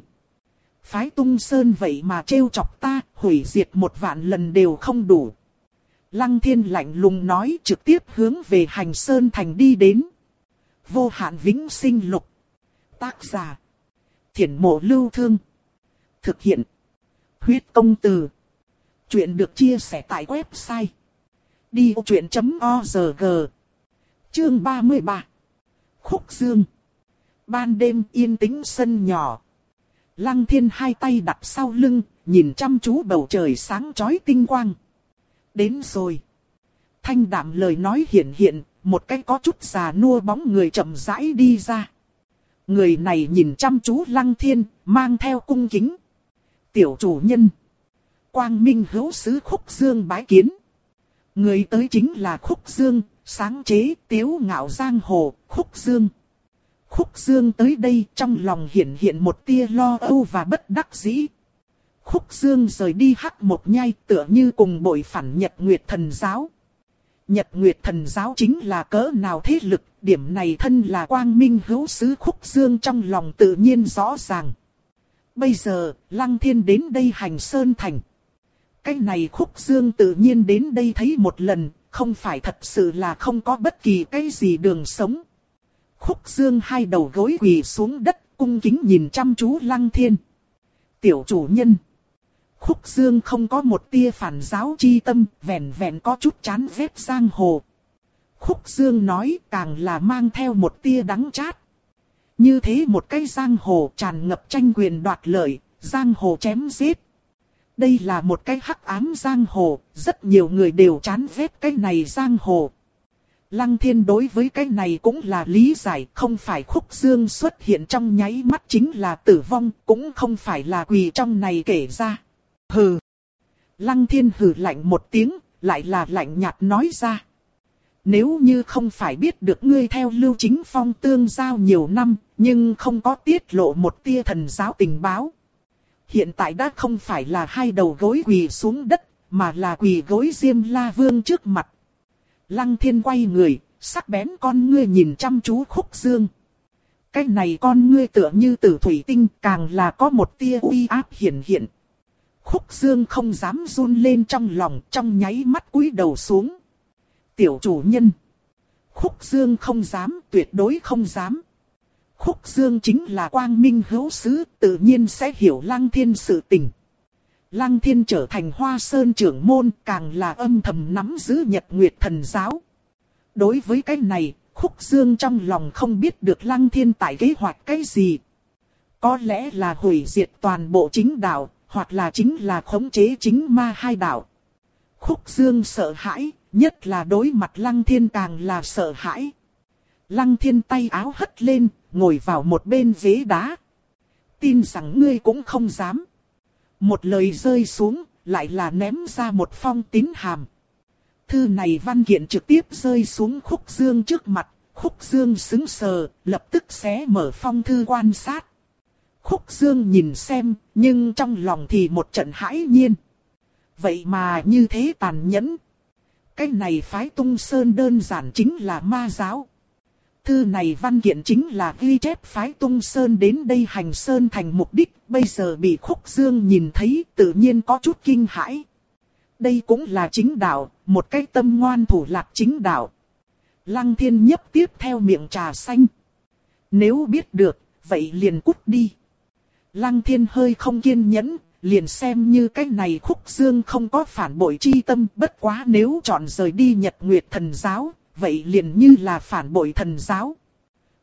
Phái tung sơn vậy mà trêu chọc ta, hủy diệt một vạn lần đều không đủ. Lăng thiên lạnh lùng nói trực tiếp hướng về hành sơn thành đi đến. Vô hạn vĩnh sinh lục. Tác giả. Thiển mộ lưu thương. Thực hiện. Huyết công từ. Chuyện được chia sẻ tại website. Đi vô chuyện.org Chương 33 Khúc Dương Ban đêm yên tĩnh sân nhỏ. Lăng thiên hai tay đặt sau lưng, nhìn chăm chú bầu trời sáng chói tinh quang. Đến rồi. Thanh đạm lời nói hiện hiện, một cái có chút già nua bóng người chậm rãi đi ra. Người này nhìn chăm chú lăng thiên, mang theo cung kính. Tiểu chủ nhân. Quang Minh hữu sứ khúc dương bái kiến. Người tới chính là khúc dương, sáng chế tiếu ngạo giang hồ, khúc dương. Khúc dương tới đây trong lòng hiện hiện một tia lo âu và bất đắc dĩ. Khúc Dương rời đi hắc một nhai tựa như cùng bội phản Nhật Nguyệt Thần Giáo. Nhật Nguyệt Thần Giáo chính là cỡ nào thế lực, điểm này thân là quang minh hữu sứ Khúc Dương trong lòng tự nhiên rõ ràng. Bây giờ, Lăng Thiên đến đây hành Sơn Thành. Cái này Khúc Dương tự nhiên đến đây thấy một lần, không phải thật sự là không có bất kỳ cái gì đường sống. Khúc Dương hai đầu gối quỳ xuống đất, cung kính nhìn chăm chú Lăng Thiên. Tiểu chủ nhân. Khúc Dương không có một tia phản giáo chi tâm, vẹn vẹn có chút chán ghét giang hồ. Khúc Dương nói càng là mang theo một tia đắng chát. Như thế một cái giang hồ tràn ngập tranh quyền đoạt lợi, giang hồ chém giết. Đây là một cái hắc ám giang hồ, rất nhiều người đều chán ghét cái này giang hồ. Lăng thiên đối với cái này cũng là lý giải, không phải khúc dương xuất hiện trong nháy mắt chính là tử vong, cũng không phải là quỳ trong này kể ra. Hừ. Lăng thiên hừ lạnh một tiếng, lại là lạnh nhạt nói ra. Nếu như không phải biết được ngươi theo lưu chính phong tương giao nhiều năm, nhưng không có tiết lộ một tia thần giáo tình báo. Hiện tại đã không phải là hai đầu gối quỳ xuống đất, mà là quỳ gối Diêm La Vương trước mặt. Lăng thiên quay người, sắc bén con ngươi nhìn chăm chú khúc dương. Cái này con ngươi tựa như tử thủy tinh càng là có một tia uy áp hiển hiện. Khúc Dương không dám run lên trong lòng trong nháy mắt cúi đầu xuống. Tiểu chủ nhân. Khúc Dương không dám, tuyệt đối không dám. Khúc Dương chính là quang minh hữu sứ, tự nhiên sẽ hiểu Lăng Thiên sự tình. Lăng Thiên trở thành hoa sơn trưởng môn, càng là âm thầm nắm giữ nhật nguyệt thần giáo. Đối với cái này, Khúc Dương trong lòng không biết được Lăng Thiên tại kế hoạch cái gì. Có lẽ là hủy diệt toàn bộ chính đạo, hoặc là chính là khống chế chính ma hai đạo. Khúc Dương sợ hãi, nhất là đối mặt Lăng Thiên càng là sợ hãi. Lăng Thiên tay áo hất lên, ngồi vào một bên ghế đá. Tin rằng ngươi cũng không dám. Một lời rơi xuống, lại là ném ra một phong tín hàm. Thư này văn kiện trực tiếp rơi xuống khúc dương trước mặt, khúc dương xứng sờ, lập tức xé mở phong thư quan sát. Khúc Dương nhìn xem, nhưng trong lòng thì một trận hãi nhiên. Vậy mà như thế tàn nhẫn. Cái này phái tung sơn đơn giản chính là ma giáo. Thư này văn kiện chính là ghi chép phái tung sơn đến đây hành sơn thành mục đích, bây giờ bị khúc dương nhìn thấy tự nhiên có chút kinh hãi. Đây cũng là chính đạo, một cái tâm ngoan thủ lạc chính đạo. Lăng thiên nhấp tiếp theo miệng trà xanh. Nếu biết được, vậy liền cút đi. Lăng thiên hơi không kiên nhẫn, liền xem như cái này khúc dương không có phản bội chi tâm, bất quá nếu chọn rời đi Nhật Nguyệt thần giáo, vậy liền như là phản bội thần giáo.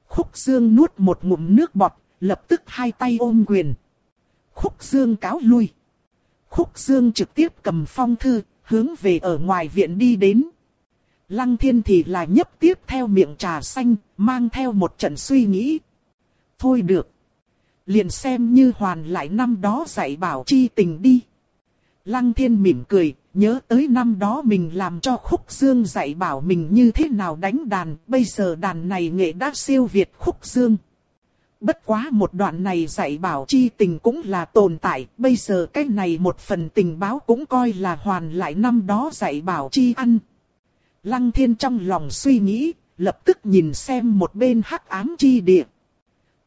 Khúc dương nuốt một ngụm nước bọt, lập tức hai tay ôm quyền. Khúc dương cáo lui. Khúc dương trực tiếp cầm phong thư, hướng về ở ngoài viện đi đến. Lăng thiên thì là nhấp tiếp theo miệng trà xanh, mang theo một trận suy nghĩ. Thôi được. Liền xem như hoàn lại năm đó dạy bảo chi tình đi. Lăng thiên mỉm cười, nhớ tới năm đó mình làm cho khúc dương dạy bảo mình như thế nào đánh đàn, bây giờ đàn này nghệ đã siêu việt khúc dương. Bất quá một đoạn này dạy bảo chi tình cũng là tồn tại, bây giờ cái này một phần tình báo cũng coi là hoàn lại năm đó dạy bảo chi ăn. Lăng thiên trong lòng suy nghĩ, lập tức nhìn xem một bên hắc ám chi địa.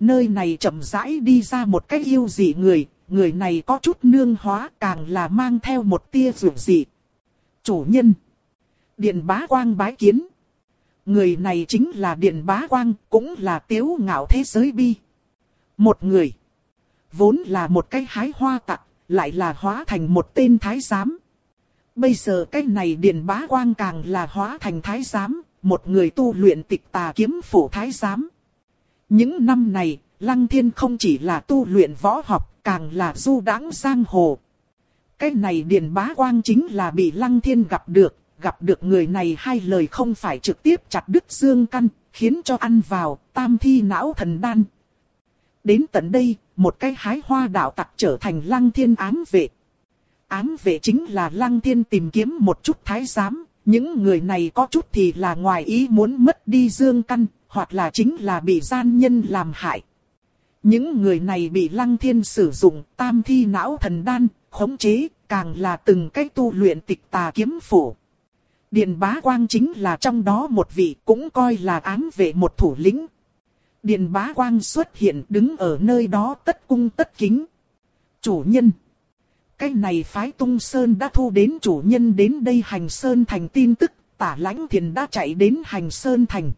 Nơi này chậm rãi đi ra một cái yêu dị người, người này có chút nương hóa càng là mang theo một tia rượu dị. Chủ nhân. Điện bá quang bái kiến. Người này chính là Điện Bá Quang, cũng là tiếu ngạo thế giới bi. Một người, vốn là một cái hái hoa tặng, lại là hóa thành một tên thái giám. Bây giờ cái này Điện Bá Quang càng là hóa thành thái giám, một người tu luyện tịch tà kiếm phủ thái giám. Những năm này, Lăng Thiên không chỉ là tu luyện võ học, càng là du đãng giang hồ. Cái này Điền Bá Quang chính là bị Lăng Thiên gặp được, gặp được người này hai lời không phải trực tiếp chặt đứt xương căn, khiến cho ăn vào, tam thi não thần đan. Đến tận đây, một cái hái hoa đạo tặc trở thành lăng thiên ám vệ. Ám vệ chính là lăng thiên tìm kiếm một chút thái giám, những người này có chút thì là ngoài ý muốn mất đi dương căn, hoặc là chính là bị gian nhân làm hại. Những người này bị lăng thiên sử dụng tam thi não thần đan, khống chế, càng là từng cách tu luyện tịch tà kiếm phủ. Điện bá quang chính là trong đó một vị cũng coi là ám vệ một thủ lĩnh. Điện bá quang xuất hiện đứng ở nơi đó tất cung tất kính. Chủ nhân. Cái này phái tung sơn đã thu đến chủ nhân đến đây hành sơn thành tin tức, tả lãnh thiền đã chạy đến hành sơn thành.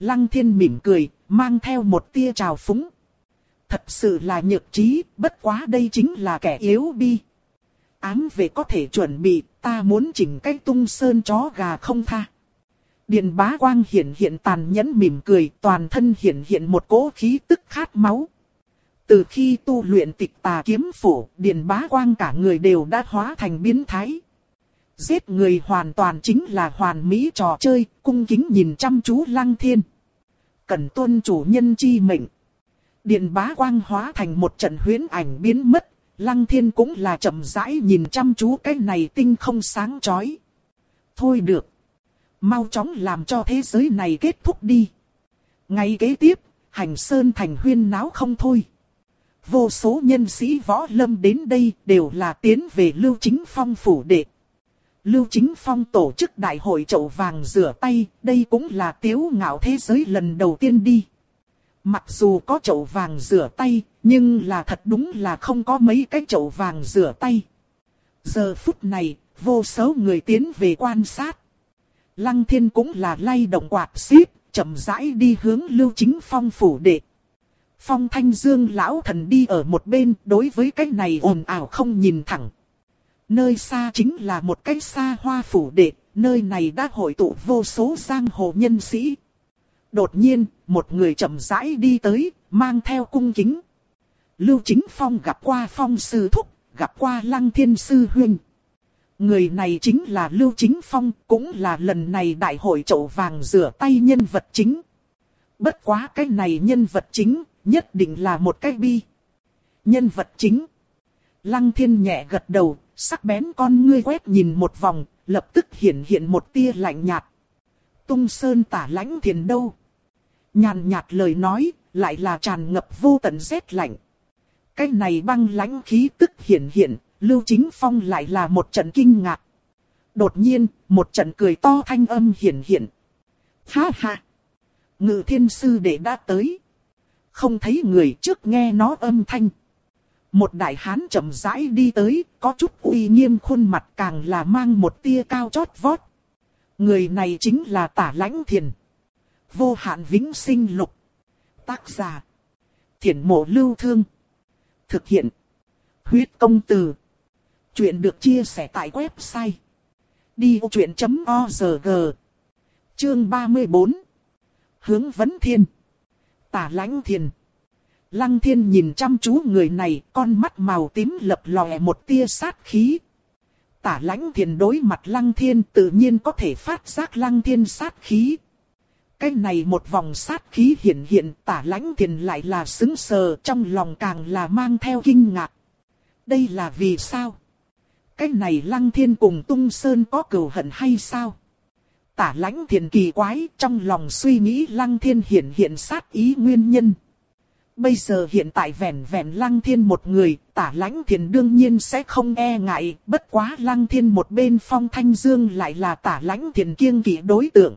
Lăng thiên mỉm cười, mang theo một tia trào phúng. Thật sự là nhược trí, bất quá đây chính là kẻ yếu bi. Ám về có thể chuẩn bị, ta muốn chỉnh cái tung sơn chó gà không tha. Điền bá quang hiện hiện tàn nhẫn mỉm cười, toàn thân hiện hiện một cỗ khí tức khát máu. Từ khi tu luyện tịch tà kiếm phủ, Điền bá quang cả người đều đã hóa thành biến thái. Giết người hoàn toàn chính là hoàn mỹ trò chơi, cung kính nhìn chăm chú lăng thiên. Cần tuân chủ nhân chi mệnh. Điện bá quang hóa thành một trận huyến ảnh biến mất, Lăng thiên cũng là chậm rãi nhìn chăm chú cái này tinh không sáng chói. Thôi được. Mau chóng làm cho thế giới này kết thúc đi. Ngay kế tiếp, hành sơn thành huyên náo không thôi. Vô số nhân sĩ võ lâm đến đây đều là tiến về Lưu Chính Phong phủ đệ. Lưu Chính Phong tổ chức đại hội chậu vàng rửa tay, đây cũng là tiếu ngạo thế giới lần đầu tiên đi. Mặc dù có chậu vàng rửa tay, nhưng là thật đúng là không có mấy cái chậu vàng rửa tay. Giờ phút này, vô số người tiến về quan sát. Lăng thiên cũng là lay động quạt xíp, chậm rãi đi hướng lưu chính phong phủ đệ. Phong thanh dương lão thần đi ở một bên, đối với cái này ồn ào không nhìn thẳng. Nơi xa chính là một cái xa hoa phủ đệ, nơi này đã hội tụ vô số giang hồ nhân sĩ. Đột nhiên, một người chậm rãi đi tới, mang theo cung kính. Lưu Chính Phong gặp qua Phong Sư Thúc, gặp qua Lăng Thiên Sư Huynh. Người này chính là Lưu Chính Phong, cũng là lần này đại hội chậu vàng rửa tay nhân vật chính. Bất quá cái này nhân vật chính, nhất định là một cái bi. Nhân vật chính. Lăng Thiên nhẹ gật đầu, sắc bén con ngươi quét nhìn một vòng, lập tức hiện hiện một tia lạnh nhạt. Tung sơn tả lãnh thiền đâu? Nhàn nhạt lời nói, lại là tràn ngập vô tận rét lạnh. Cái này băng lãnh khí tức hiện hiện, Lưu Chính Phong lại là một trận kinh ngạc. Đột nhiên, một trận cười to thanh âm hiện hiện. Ha ha! Ngự thiên sư đệ đã tới. Không thấy người trước nghe nó âm thanh. Một đại hán chậm rãi đi tới, có chút uy nghiêm khuôn mặt càng là mang một tia cao chót vót. Người này chính là tả lãnh thiền. Vô hạn vĩnh sinh lục. Tác giả. Thiển mộ lưu thương. Thực hiện. Huyết công từ. Chuyện được chia sẻ tại website. Đi vô chuyện.org Chương 34 Hướng vấn thiên Tả lãnh thiền Lăng thiên nhìn chăm chú người này, con mắt màu tím lập lòe một tia sát khí. Tả lãnh thiền đối mặt lăng thiên tự nhiên có thể phát giác lăng thiên sát khí. Cái này một vòng sát khí hiện hiện tả lãnh thiền lại là xứng sờ trong lòng càng là mang theo kinh ngạc. Đây là vì sao? Cái này lăng thiên cùng tung sơn có cừu hận hay sao? Tả lãnh thiền kỳ quái trong lòng suy nghĩ lăng thiên hiện hiện sát ý nguyên nhân. Bây giờ hiện tại vẻn vẻn lăng thiên một người, tả lãnh thiền đương nhiên sẽ không e ngại, bất quá lăng thiên một bên phong thanh dương lại là tả lãnh thiền kiêng kỵ đối tượng.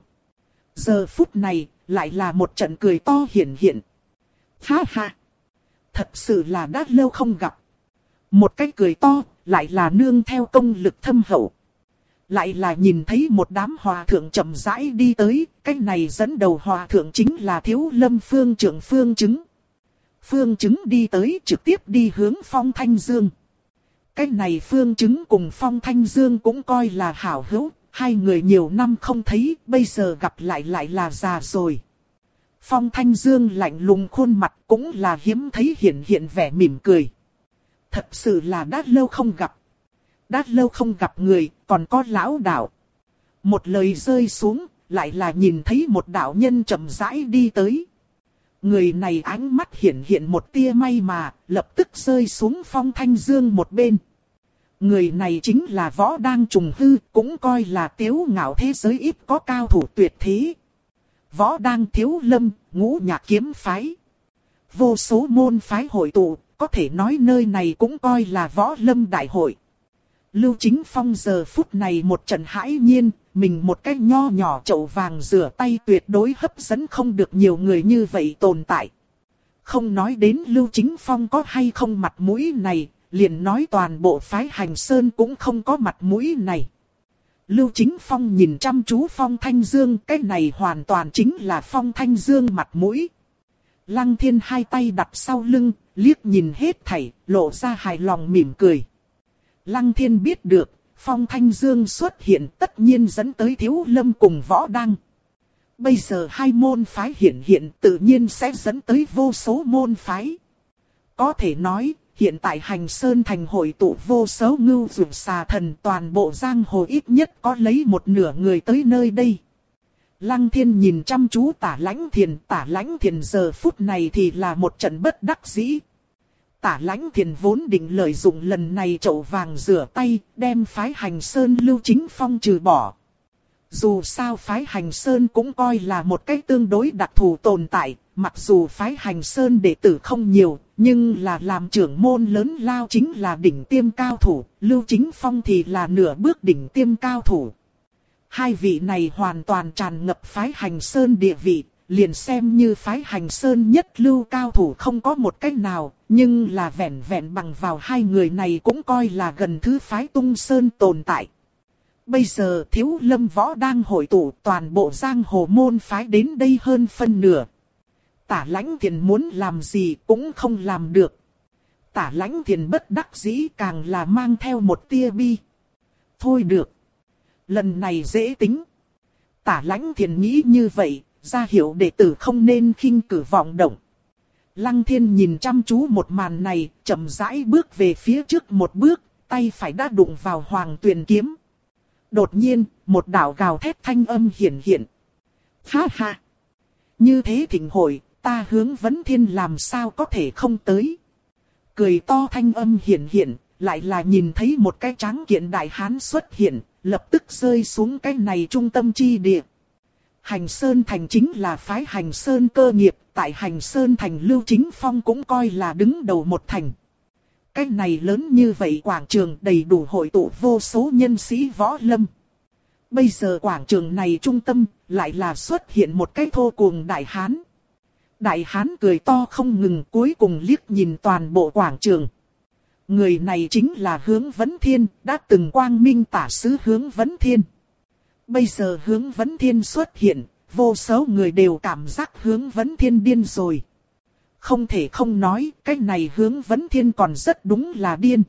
Giờ phút này, lại là một trận cười to hiển hiện. Ha ha! Thật sự là đã lâu không gặp. Một cái cười to, lại là nương theo công lực thâm hậu. Lại là nhìn thấy một đám hòa thượng chậm rãi đi tới, cái này dẫn đầu hòa thượng chính là thiếu lâm phương trưởng phương chứng. Phương chứng đi tới trực tiếp đi hướng phong thanh dương. Cái này phương chứng cùng phong thanh dương cũng coi là hảo hữu, hai người nhiều năm không thấy, bây giờ gặp lại lại là già rồi. Phong thanh dương lạnh lùng khuôn mặt cũng là hiếm thấy hiện hiện vẻ mỉm cười. Thật sự là đã lâu không gặp. Đã lâu không gặp người, còn có lão đạo. Một lời rơi xuống, lại là nhìn thấy một đạo nhân chậm rãi đi tới. Người này ánh mắt hiện hiện một tia may mà, lập tức rơi xuống phong thanh dương một bên. Người này chính là võ đang trùng hư, cũng coi là tiếu ngạo thế giới ít có cao thủ tuyệt thế. Võ đang thiếu lâm, ngũ nhạc kiếm phái. Vô số môn phái hội tụ, có thể nói nơi này cũng coi là võ lâm đại hội. Lưu Chính Phong giờ phút này một trận hãi nhiên, mình một cái nho nhỏ chậu vàng rửa tay tuyệt đối hấp dẫn không được nhiều người như vậy tồn tại. Không nói đến Lưu Chính Phong có hay không mặt mũi này, liền nói toàn bộ phái hành sơn cũng không có mặt mũi này. Lưu Chính Phong nhìn chăm chú Phong Thanh Dương, cái này hoàn toàn chính là Phong Thanh Dương mặt mũi. Lăng thiên hai tay đặt sau lưng, liếc nhìn hết thảy, lộ ra hài lòng mỉm cười. Lăng thiên biết được, Phong Thanh Dương xuất hiện tất nhiên dẫn tới Thiếu Lâm cùng Võ Đăng. Bây giờ hai môn phái hiện hiện tự nhiên sẽ dẫn tới vô số môn phái. Có thể nói, hiện tại hành sơn thành hội tụ vô số ngưu dược xà thần toàn bộ giang hồ ít nhất có lấy một nửa người tới nơi đây. Lăng thiên nhìn chăm chú tả lãnh thiền, tả lãnh thiền giờ phút này thì là một trận bất đắc dĩ. Tả lãnh thiền vốn định lợi dụng lần này chậu vàng rửa tay, đem phái hành sơn lưu chính phong trừ bỏ. Dù sao phái hành sơn cũng coi là một cái tương đối đặc thù tồn tại, mặc dù phái hành sơn đệ tử không nhiều, nhưng là làm trưởng môn lớn lao chính là đỉnh tiêm cao thủ, lưu chính phong thì là nửa bước đỉnh tiêm cao thủ. Hai vị này hoàn toàn tràn ngập phái hành sơn địa vị, liền xem như phái hành sơn nhất lưu cao thủ không có một cách nào, nhưng là vẹn vẹn bằng vào hai người này cũng coi là gần thứ phái tung sơn tồn tại. Bây giờ thiếu lâm võ đang hội tụ toàn bộ giang hồ môn phái đến đây hơn phân nửa. Tả lãnh thiền muốn làm gì cũng không làm được. Tả lãnh thiền bất đắc dĩ càng là mang theo một tia bi. Thôi được. Lần này dễ tính. Tả lãnh thiền nghĩ như vậy, ra hiệu đệ tử không nên khinh cử vọng động. Lăng thiên nhìn chăm chú một màn này, chậm rãi bước về phía trước một bước, tay phải đã đụng vào hoàng tuyền kiếm. Đột nhiên, một đạo gào thét thanh âm hiển hiện. Ha ha! Như thế thỉnh hội, ta hướng vấn thiên làm sao có thể không tới. Cười to thanh âm hiển hiện, lại là nhìn thấy một cái tráng kiện đại hán xuất hiện, lập tức rơi xuống cái này trung tâm chi địa. Hành Sơn Thành chính là phái Hành Sơn cơ nghiệp, tại Hành Sơn Thành Lưu Chính Phong cũng coi là đứng đầu một thành. Cái này lớn như vậy quảng trường đầy đủ hội tụ vô số nhân sĩ võ lâm. Bây giờ quảng trường này trung tâm, lại là xuất hiện một cái thô cuồng đại hán. Đại hán cười to không ngừng cuối cùng liếc nhìn toàn bộ quảng trường. Người này chính là hướng vấn thiên, đã từng quang minh tả sứ hướng vấn thiên. Bây giờ hướng vấn thiên xuất hiện, vô số người đều cảm giác hướng vấn thiên điên rồi. Không thể không nói, cái này hướng vấn thiên còn rất đúng là điên.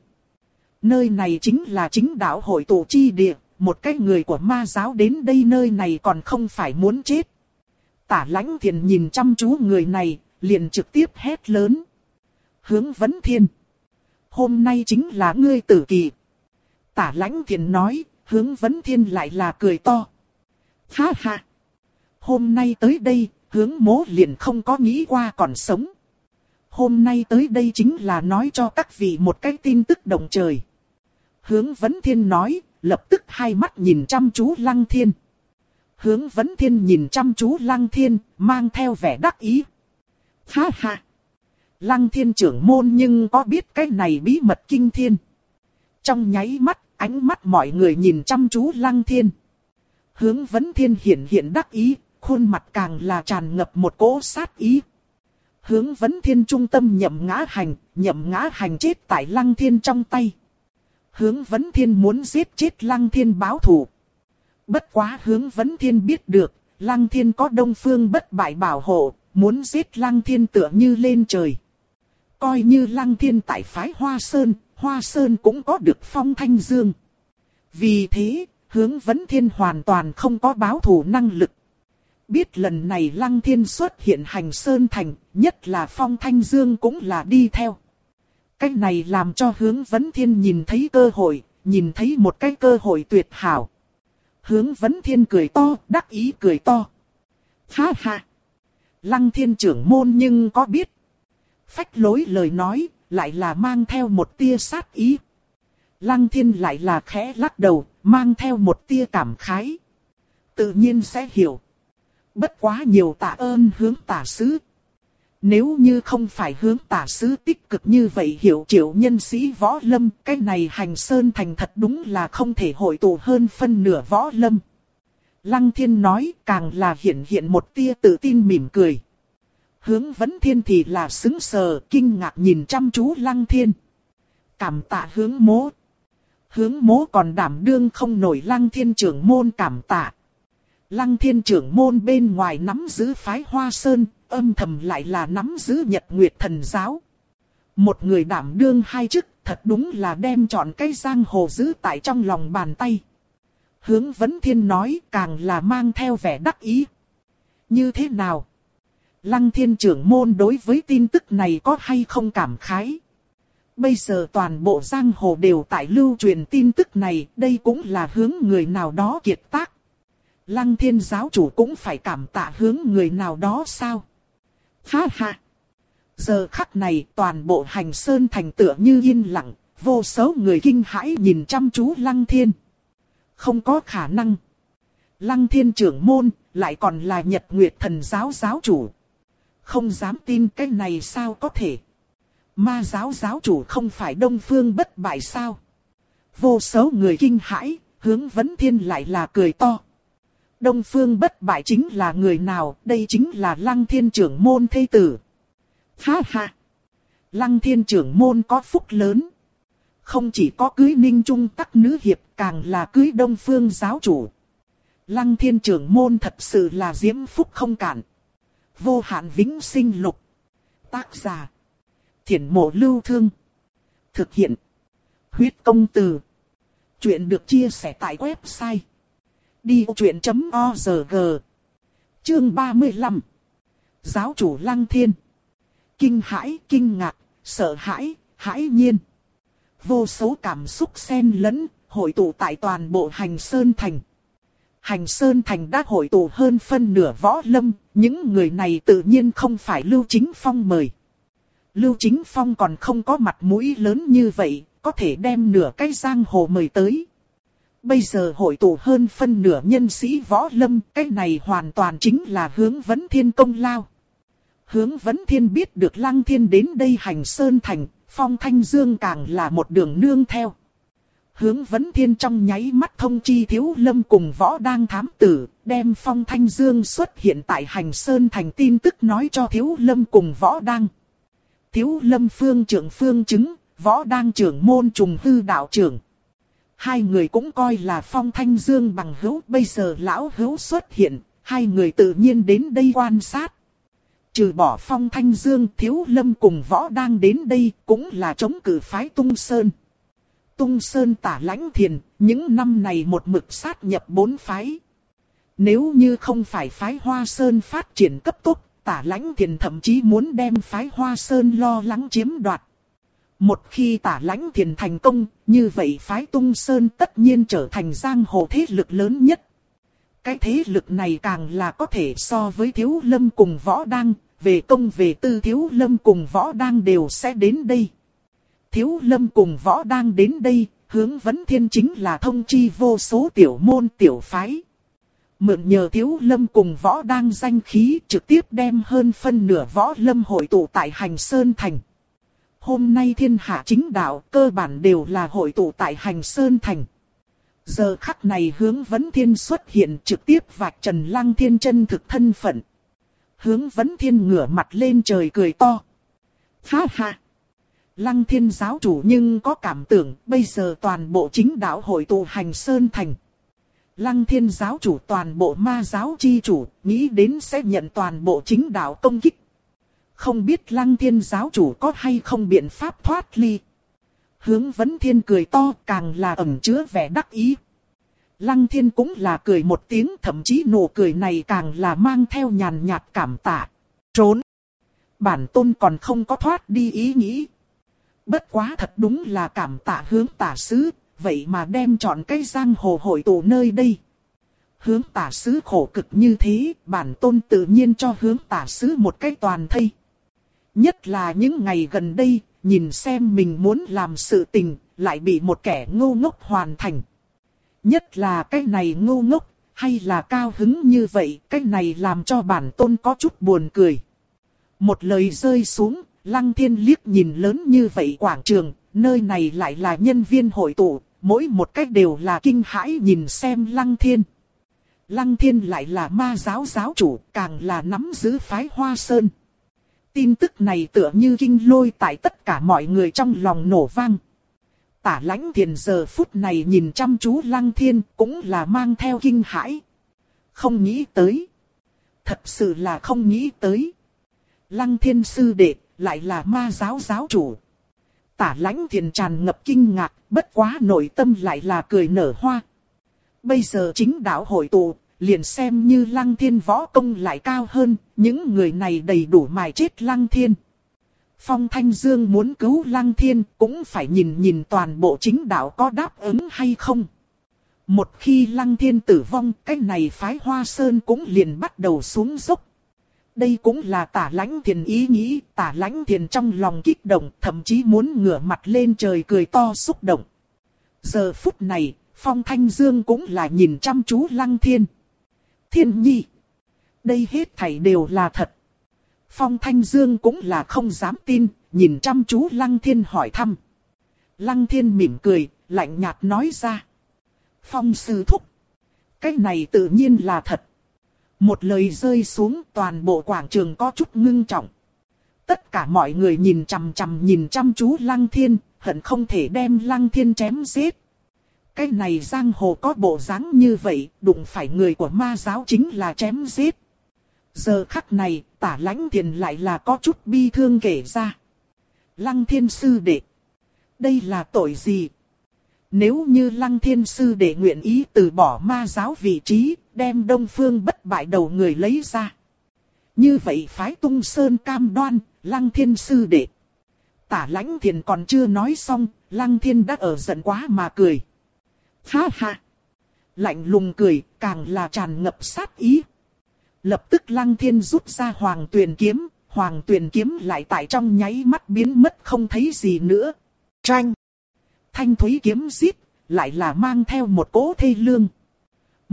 Nơi này chính là chính đạo hội tổ chi địa, một cái người của ma giáo đến đây nơi này còn không phải muốn chết. Tả lãnh thiền nhìn chăm chú người này, liền trực tiếp hét lớn. Hướng vấn thiên. Hôm nay chính là ngươi tử kỳ. Tả lãnh thiền nói, hướng vấn thiên lại là cười to. Ha ha. Hôm nay tới đây, hướng mố liền không có nghĩ qua còn sống. Hôm nay tới đây chính là nói cho các vị một cái tin tức động trời. Hướng vấn thiên nói, lập tức hai mắt nhìn chăm chú lăng thiên. Hướng vấn thiên nhìn chăm chú lăng thiên, mang theo vẻ đắc ý. Ha ha! Lăng thiên trưởng môn nhưng có biết cái này bí mật kinh thiên. Trong nháy mắt, ánh mắt mọi người nhìn chăm chú lăng thiên. Hướng vấn thiên hiện hiện đắc ý, khuôn mặt càng là tràn ngập một cỗ sát ý. Hướng vấn thiên trung tâm nhậm ngã hành, nhậm ngã hành chết tại lăng thiên trong tay. Hướng vấn thiên muốn giết chết lăng thiên báo thù. Bất quá hướng vấn thiên biết được, lăng thiên có đông phương bất bại bảo hộ, muốn giết lăng thiên tựa như lên trời. Coi như lăng thiên tại phái Hoa Sơn, Hoa Sơn cũng có được phong thanh dương. Vì thế, hướng vấn thiên hoàn toàn không có báo thù năng lực. Biết lần này lăng thiên xuất hiện hành Sơn Thành, nhất là phong thanh dương cũng là đi theo. Cách này làm cho hướng vấn thiên nhìn thấy cơ hội, nhìn thấy một cái cơ hội tuyệt hảo. Hướng vấn thiên cười to, đắc ý cười to. Ha ha! Lăng thiên trưởng môn nhưng có biết. Phách lối lời nói, lại là mang theo một tia sát ý. Lăng thiên lại là khẽ lắc đầu, mang theo một tia cảm khái. Tự nhiên sẽ hiểu. Bất quá nhiều tạ ơn hướng tả sứ. Nếu như không phải hướng tả sứ tích cực như vậy hiểu triệu nhân sĩ võ lâm, cái này hành sơn thành thật đúng là không thể hội tụ hơn phân nửa võ lâm. Lăng thiên nói càng là hiện hiện một tia tự tin mỉm cười. Hướng vấn thiên thì là xứng sờ, kinh ngạc nhìn chăm chú lăng thiên. Cảm tạ hướng mố. Hướng mố còn đảm đương không nổi lăng thiên trưởng môn cảm tạ. Lăng thiên trưởng môn bên ngoài nắm giữ phái hoa sơn, âm thầm lại là nắm giữ nhật nguyệt thần giáo. Một người đảm đương hai chức, thật đúng là đem chọn cây giang hồ giữ tại trong lòng bàn tay. Hướng vấn thiên nói càng là mang theo vẻ đắc ý. Như thế nào? Lăng thiên trưởng môn đối với tin tức này có hay không cảm khái? Bây giờ toàn bộ giang hồ đều tại lưu truyền tin tức này, đây cũng là hướng người nào đó kiệt tác. Lăng thiên giáo chủ cũng phải cảm tạ hướng người nào đó sao? Ha ha! Giờ khắc này toàn bộ hành sơn thành tựa như yên lặng, vô số người kinh hãi nhìn chăm chú lăng thiên. Không có khả năng. Lăng thiên trưởng môn, lại còn là nhật nguyệt thần giáo giáo chủ. Không dám tin cái này sao có thể. Ma giáo giáo chủ không phải đông phương bất bại sao. Vô số người kinh hãi, hướng vấn thiên lại là cười to. Đông phương bất bại chính là người nào, đây chính là lăng thiên trưởng môn thây tử. Ha ha! Lăng thiên trưởng môn có phúc lớn. Không chỉ có cưới ninh trung tắc nữ hiệp, càng là cưới đông phương giáo chủ. Lăng thiên trưởng môn thật sự là diễm phúc không cản. Vô hạn vĩnh sinh lục. Tác giả. Thiển mộ lưu thương. Thực hiện. Huyết công từ. Chuyện được chia sẻ tại website Đi truyện.org Chương 35 Giáo chủ Lăng Thiên Kinh hãi, kinh ngạc, sợ hãi, hãi nhiên Vô số cảm xúc xen lẫn, hội tụ tại toàn bộ hành Sơn Thành Hành Sơn Thành đã hội tụ hơn phân nửa võ lâm, những người này tự nhiên không phải Lưu Chính Phong mời. Lưu Chính Phong còn không có mặt mũi lớn như vậy, có thể đem nửa cái giang hồ mời tới. Bây giờ hội tụ hơn phân nửa nhân sĩ võ lâm, cái này hoàn toàn chính là hướng vấn thiên công lao. Hướng vấn thiên biết được lăng thiên đến đây hành sơn thành, phong thanh dương càng là một đường nương theo. Hướng vấn thiên trong nháy mắt thông chi thiếu lâm cùng võ đang thám tử, đem phong thanh dương xuất hiện tại hành sơn thành tin tức nói cho thiếu lâm cùng võ đang. Thiếu lâm phương trưởng phương chứng, võ đang trưởng môn trùng hư đạo trưởng. Hai người cũng coi là phong thanh dương bằng hữu, bây giờ lão hữu xuất hiện, hai người tự nhiên đến đây quan sát. Trừ bỏ phong thanh dương thiếu lâm cùng võ đang đến đây cũng là chống cử phái tung sơn. Tung sơn tả lãnh thiền, những năm này một mực sát nhập bốn phái. Nếu như không phải phái hoa sơn phát triển cấp tốc, tả lãnh thiền thậm chí muốn đem phái hoa sơn lo lắng chiếm đoạt. Một khi tả lãnh thiền thành công, như vậy phái tung sơn tất nhiên trở thành giang hồ thế lực lớn nhất. Cái thế lực này càng là có thể so với thiếu lâm cùng võ đăng, về công về tư thiếu lâm cùng võ đăng đều sẽ đến đây. Thiếu lâm cùng võ đang đến đây, hướng vấn thiên chính là thông chi vô số tiểu môn tiểu phái. Mượn nhờ thiếu lâm cùng võ đang danh khí trực tiếp đem hơn phân nửa võ lâm hội tụ tại hành Sơn Thành. Hôm nay thiên hạ chính đạo cơ bản đều là hội tụ tại hành Sơn Thành. Giờ khắc này hướng vấn thiên xuất hiện trực tiếp vạch trần lăng thiên chân thực thân phận. Hướng vấn thiên ngửa mặt lên trời cười to. Ha ha! Lăng thiên giáo chủ nhưng có cảm tưởng bây giờ toàn bộ chính đạo hội tụ hành Sơn Thành. Lăng thiên giáo chủ toàn bộ ma giáo chi chủ, nghĩ đến sẽ nhận toàn bộ chính đạo công kích. Không biết lăng thiên giáo chủ có hay không biện pháp thoát ly. Hướng vấn thiên cười to càng là ẩn chứa vẻ đắc ý. Lăng thiên cũng là cười một tiếng thậm chí nụ cười này càng là mang theo nhàn nhạt cảm tạ. Trốn. Bản tôn còn không có thoát đi ý nghĩ. Bất quá thật đúng là cảm tạ hướng tả sứ, vậy mà đem chọn cái giang hồ hội tụ nơi đây. Hướng tả sứ khổ cực như thế, bản tôn tự nhiên cho hướng tả sứ một cái toàn thây. Nhất là những ngày gần đây, nhìn xem mình muốn làm sự tình, lại bị một kẻ ngu ngốc hoàn thành. Nhất là cái này ngu ngốc, hay là cao hứng như vậy, cái này làm cho bản tôn có chút buồn cười. Một lời rơi xuống, lăng thiên liếc nhìn lớn như vậy quảng trường, nơi này lại là nhân viên hội tụ, mỗi một cách đều là kinh hãi nhìn xem lăng thiên. Lăng thiên lại là ma giáo giáo chủ, càng là nắm giữ phái hoa sơn. Tin tức này tựa như kinh lôi tại tất cả mọi người trong lòng nổ vang. Tả lãnh thiền giờ phút này nhìn chăm chú lăng thiên cũng là mang theo kinh hãi. Không nghĩ tới. Thật sự là không nghĩ tới. Lăng thiên sư đệ lại là ma giáo giáo chủ. Tả lãnh thiền tràn ngập kinh ngạc, bất quá nội tâm lại là cười nở hoa. Bây giờ chính đạo hội tụ, liền xem như lăng thiên võ công lại cao hơn, những người này đầy đủ mài chết lăng thiên. Phong Thanh Dương muốn cứu lăng thiên cũng phải nhìn nhìn toàn bộ chính đạo có đáp ứng hay không. Một khi lăng thiên tử vong, cái này phái hoa sơn cũng liền bắt đầu xuống dốc. Đây cũng là tả lãnh thiền ý nghĩ, tả lãnh thiền trong lòng kích động, thậm chí muốn ngửa mặt lên trời cười to xúc động. Giờ phút này, Phong Thanh Dương cũng là nhìn chăm chú lăng thiên. Thiên nhi. Đây hết thảy đều là thật. Phong Thanh Dương cũng là không dám tin, nhìn chăm chú Lăng Thiên hỏi thăm. Lăng Thiên mỉm cười, lạnh nhạt nói ra. Phong sư thúc. Cái này tự nhiên là thật. Một lời rơi xuống toàn bộ quảng trường có chút ngưng trọng. Tất cả mọi người nhìn chằm chằm nhìn chăm chú Lăng Thiên, hận không thể đem Lăng Thiên chém giết. Cái này giang hồ có bộ dáng như vậy, đụng phải người của ma giáo chính là chém giết. Giờ khắc này, tả lãnh tiền lại là có chút bi thương kể ra. Lăng thiên sư đệ. Đây là tội gì? Nếu như lăng thiên sư đệ nguyện ý từ bỏ ma giáo vị trí, đem đông phương bất bại đầu người lấy ra. Như vậy phái tung sơn cam đoan, lăng thiên sư đệ. Tả lãnh thiền còn chưa nói xong, lăng thiên đã ở giận quá mà cười. Ha ha! Lạnh lùng cười, càng là tràn ngập sát ý. Lập tức lăng thiên rút ra hoàng tuyền kiếm, hoàng tuyền kiếm lại tại trong nháy mắt biến mất không thấy gì nữa. Tranh! Thanh thúy kiếm giết, lại là mang theo một cỗ thê lương.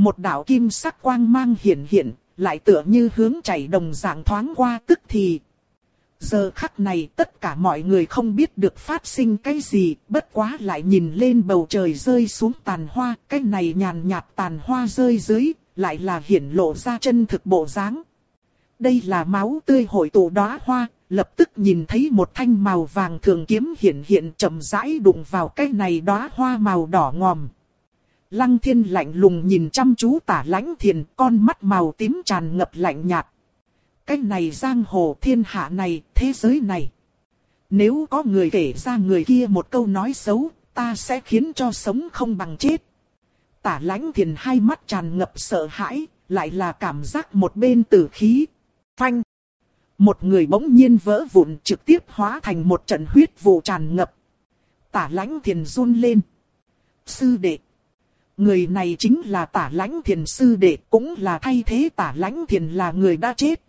Một đạo kim sắc quang mang hiện hiện, lại tựa như hướng chảy đồng dạng thoáng qua tức thì. Giờ khắc này tất cả mọi người không biết được phát sinh cái gì, bất quá lại nhìn lên bầu trời rơi xuống tàn hoa, cái này nhàn nhạt tàn hoa rơi dưới, lại là hiển lộ ra chân thực bộ dáng. Đây là máu tươi hội tụ đóa hoa, lập tức nhìn thấy một thanh màu vàng thường kiếm hiện hiện chậm rãi đụng vào cái này đóa hoa màu đỏ ngòm. Lăng thiên lạnh lùng nhìn chăm chú tả lãnh thiền, con mắt màu tím tràn ngập lạnh nhạt. Cái này giang hồ thiên hạ này, thế giới này. Nếu có người kể ra người kia một câu nói xấu, ta sẽ khiến cho sống không bằng chết. Tả lãnh thiền hai mắt tràn ngập sợ hãi, lại là cảm giác một bên tử khí. Phanh. Một người bỗng nhiên vỡ vụn trực tiếp hóa thành một trận huyết vụ tràn ngập. Tả lãnh thiền run lên. Sư đệ. Người này chính là tả lãnh thiền sư đệ cũng là thay thế tả lãnh thiền là người đã chết.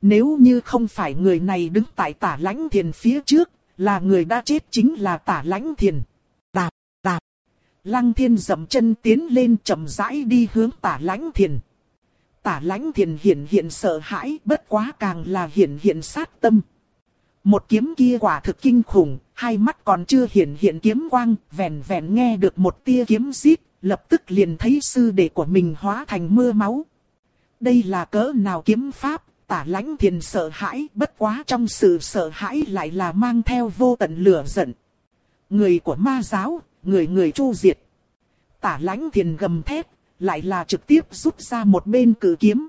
Nếu như không phải người này đứng tại tả lãnh thiền phía trước, là người đã chết chính là tả lãnh thiền. Đạp, đạp. Lăng thiên dậm chân tiến lên chậm rãi đi hướng tả lãnh thiền. Tả lãnh thiền hiện hiện sợ hãi, bất quá càng là hiện hiện sát tâm. Một kiếm kia quả thực kinh khủng, hai mắt còn chưa hiện hiện kiếm quang, vẹn vẹn nghe được một tia kiếm xít, lập tức liền thấy sư đệ của mình hóa thành mưa máu. Đây là cỡ nào kiếm pháp, tả lãnh thiền sợ hãi, bất quá trong sự sợ hãi lại là mang theo vô tận lửa giận. Người của ma giáo, người người chu diệt. Tả lãnh thiền gầm thép, lại là trực tiếp rút ra một bên cử kiếm.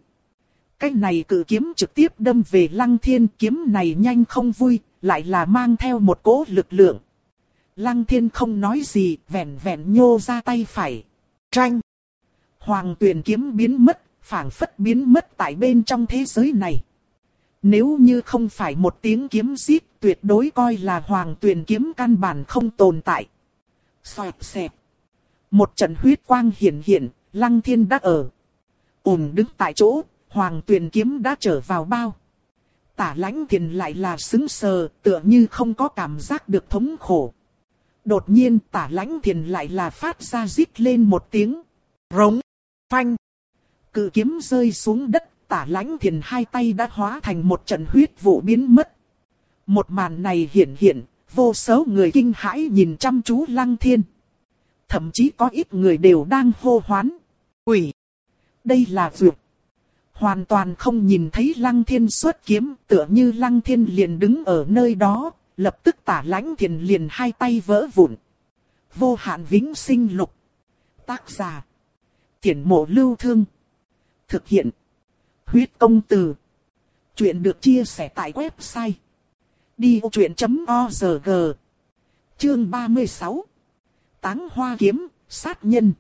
Cái này cử kiếm trực tiếp đâm về lăng thiên kiếm này nhanh không vui, lại là mang theo một cỗ lực lượng. Lăng thiên không nói gì, vẹn vẹn nhô ra tay phải. Tranh. Hoàng tuyển kiếm biến mất, phảng phất biến mất tại bên trong thế giới này. Nếu như không phải một tiếng kiếm giết, tuyệt đối coi là hoàng tuyển kiếm căn bản không tồn tại. Xoẹt xẹp. Một trận huyết quang hiển hiện, lăng thiên đã ở. Ổn đứng tại chỗ, hoàng tuyển kiếm đã trở vào bao. Tả lãnh thiền lại là xứng sờ, tựa như không có cảm giác được thống khổ. Đột nhiên tả lãnh thiền lại là phát ra rít lên một tiếng. Rống, phanh. Cự kiếm rơi xuống đất, tả lãnh thiền hai tay đã hóa thành một trận huyết vụ biến mất. Một màn này hiện hiện, vô số người kinh hãi nhìn chăm chú lăng thiên. Thậm chí có ít người đều đang hô hoán. Quỷ! Đây là vượt. Hoàn toàn không nhìn thấy lăng thiên xuất kiếm, tựa như lăng thiên liền đứng ở nơi đó, lập tức tả lãnh thiền liền hai tay vỡ vụn. Vô hạn vĩnh sinh lục. Tác giả. thiền mộ lưu thương. Thực hiện. Huyết công từ. Chuyện được chia sẻ tại website. Đi vô chuyện.org Chương 36 Táng hoa kiếm, sát nhân.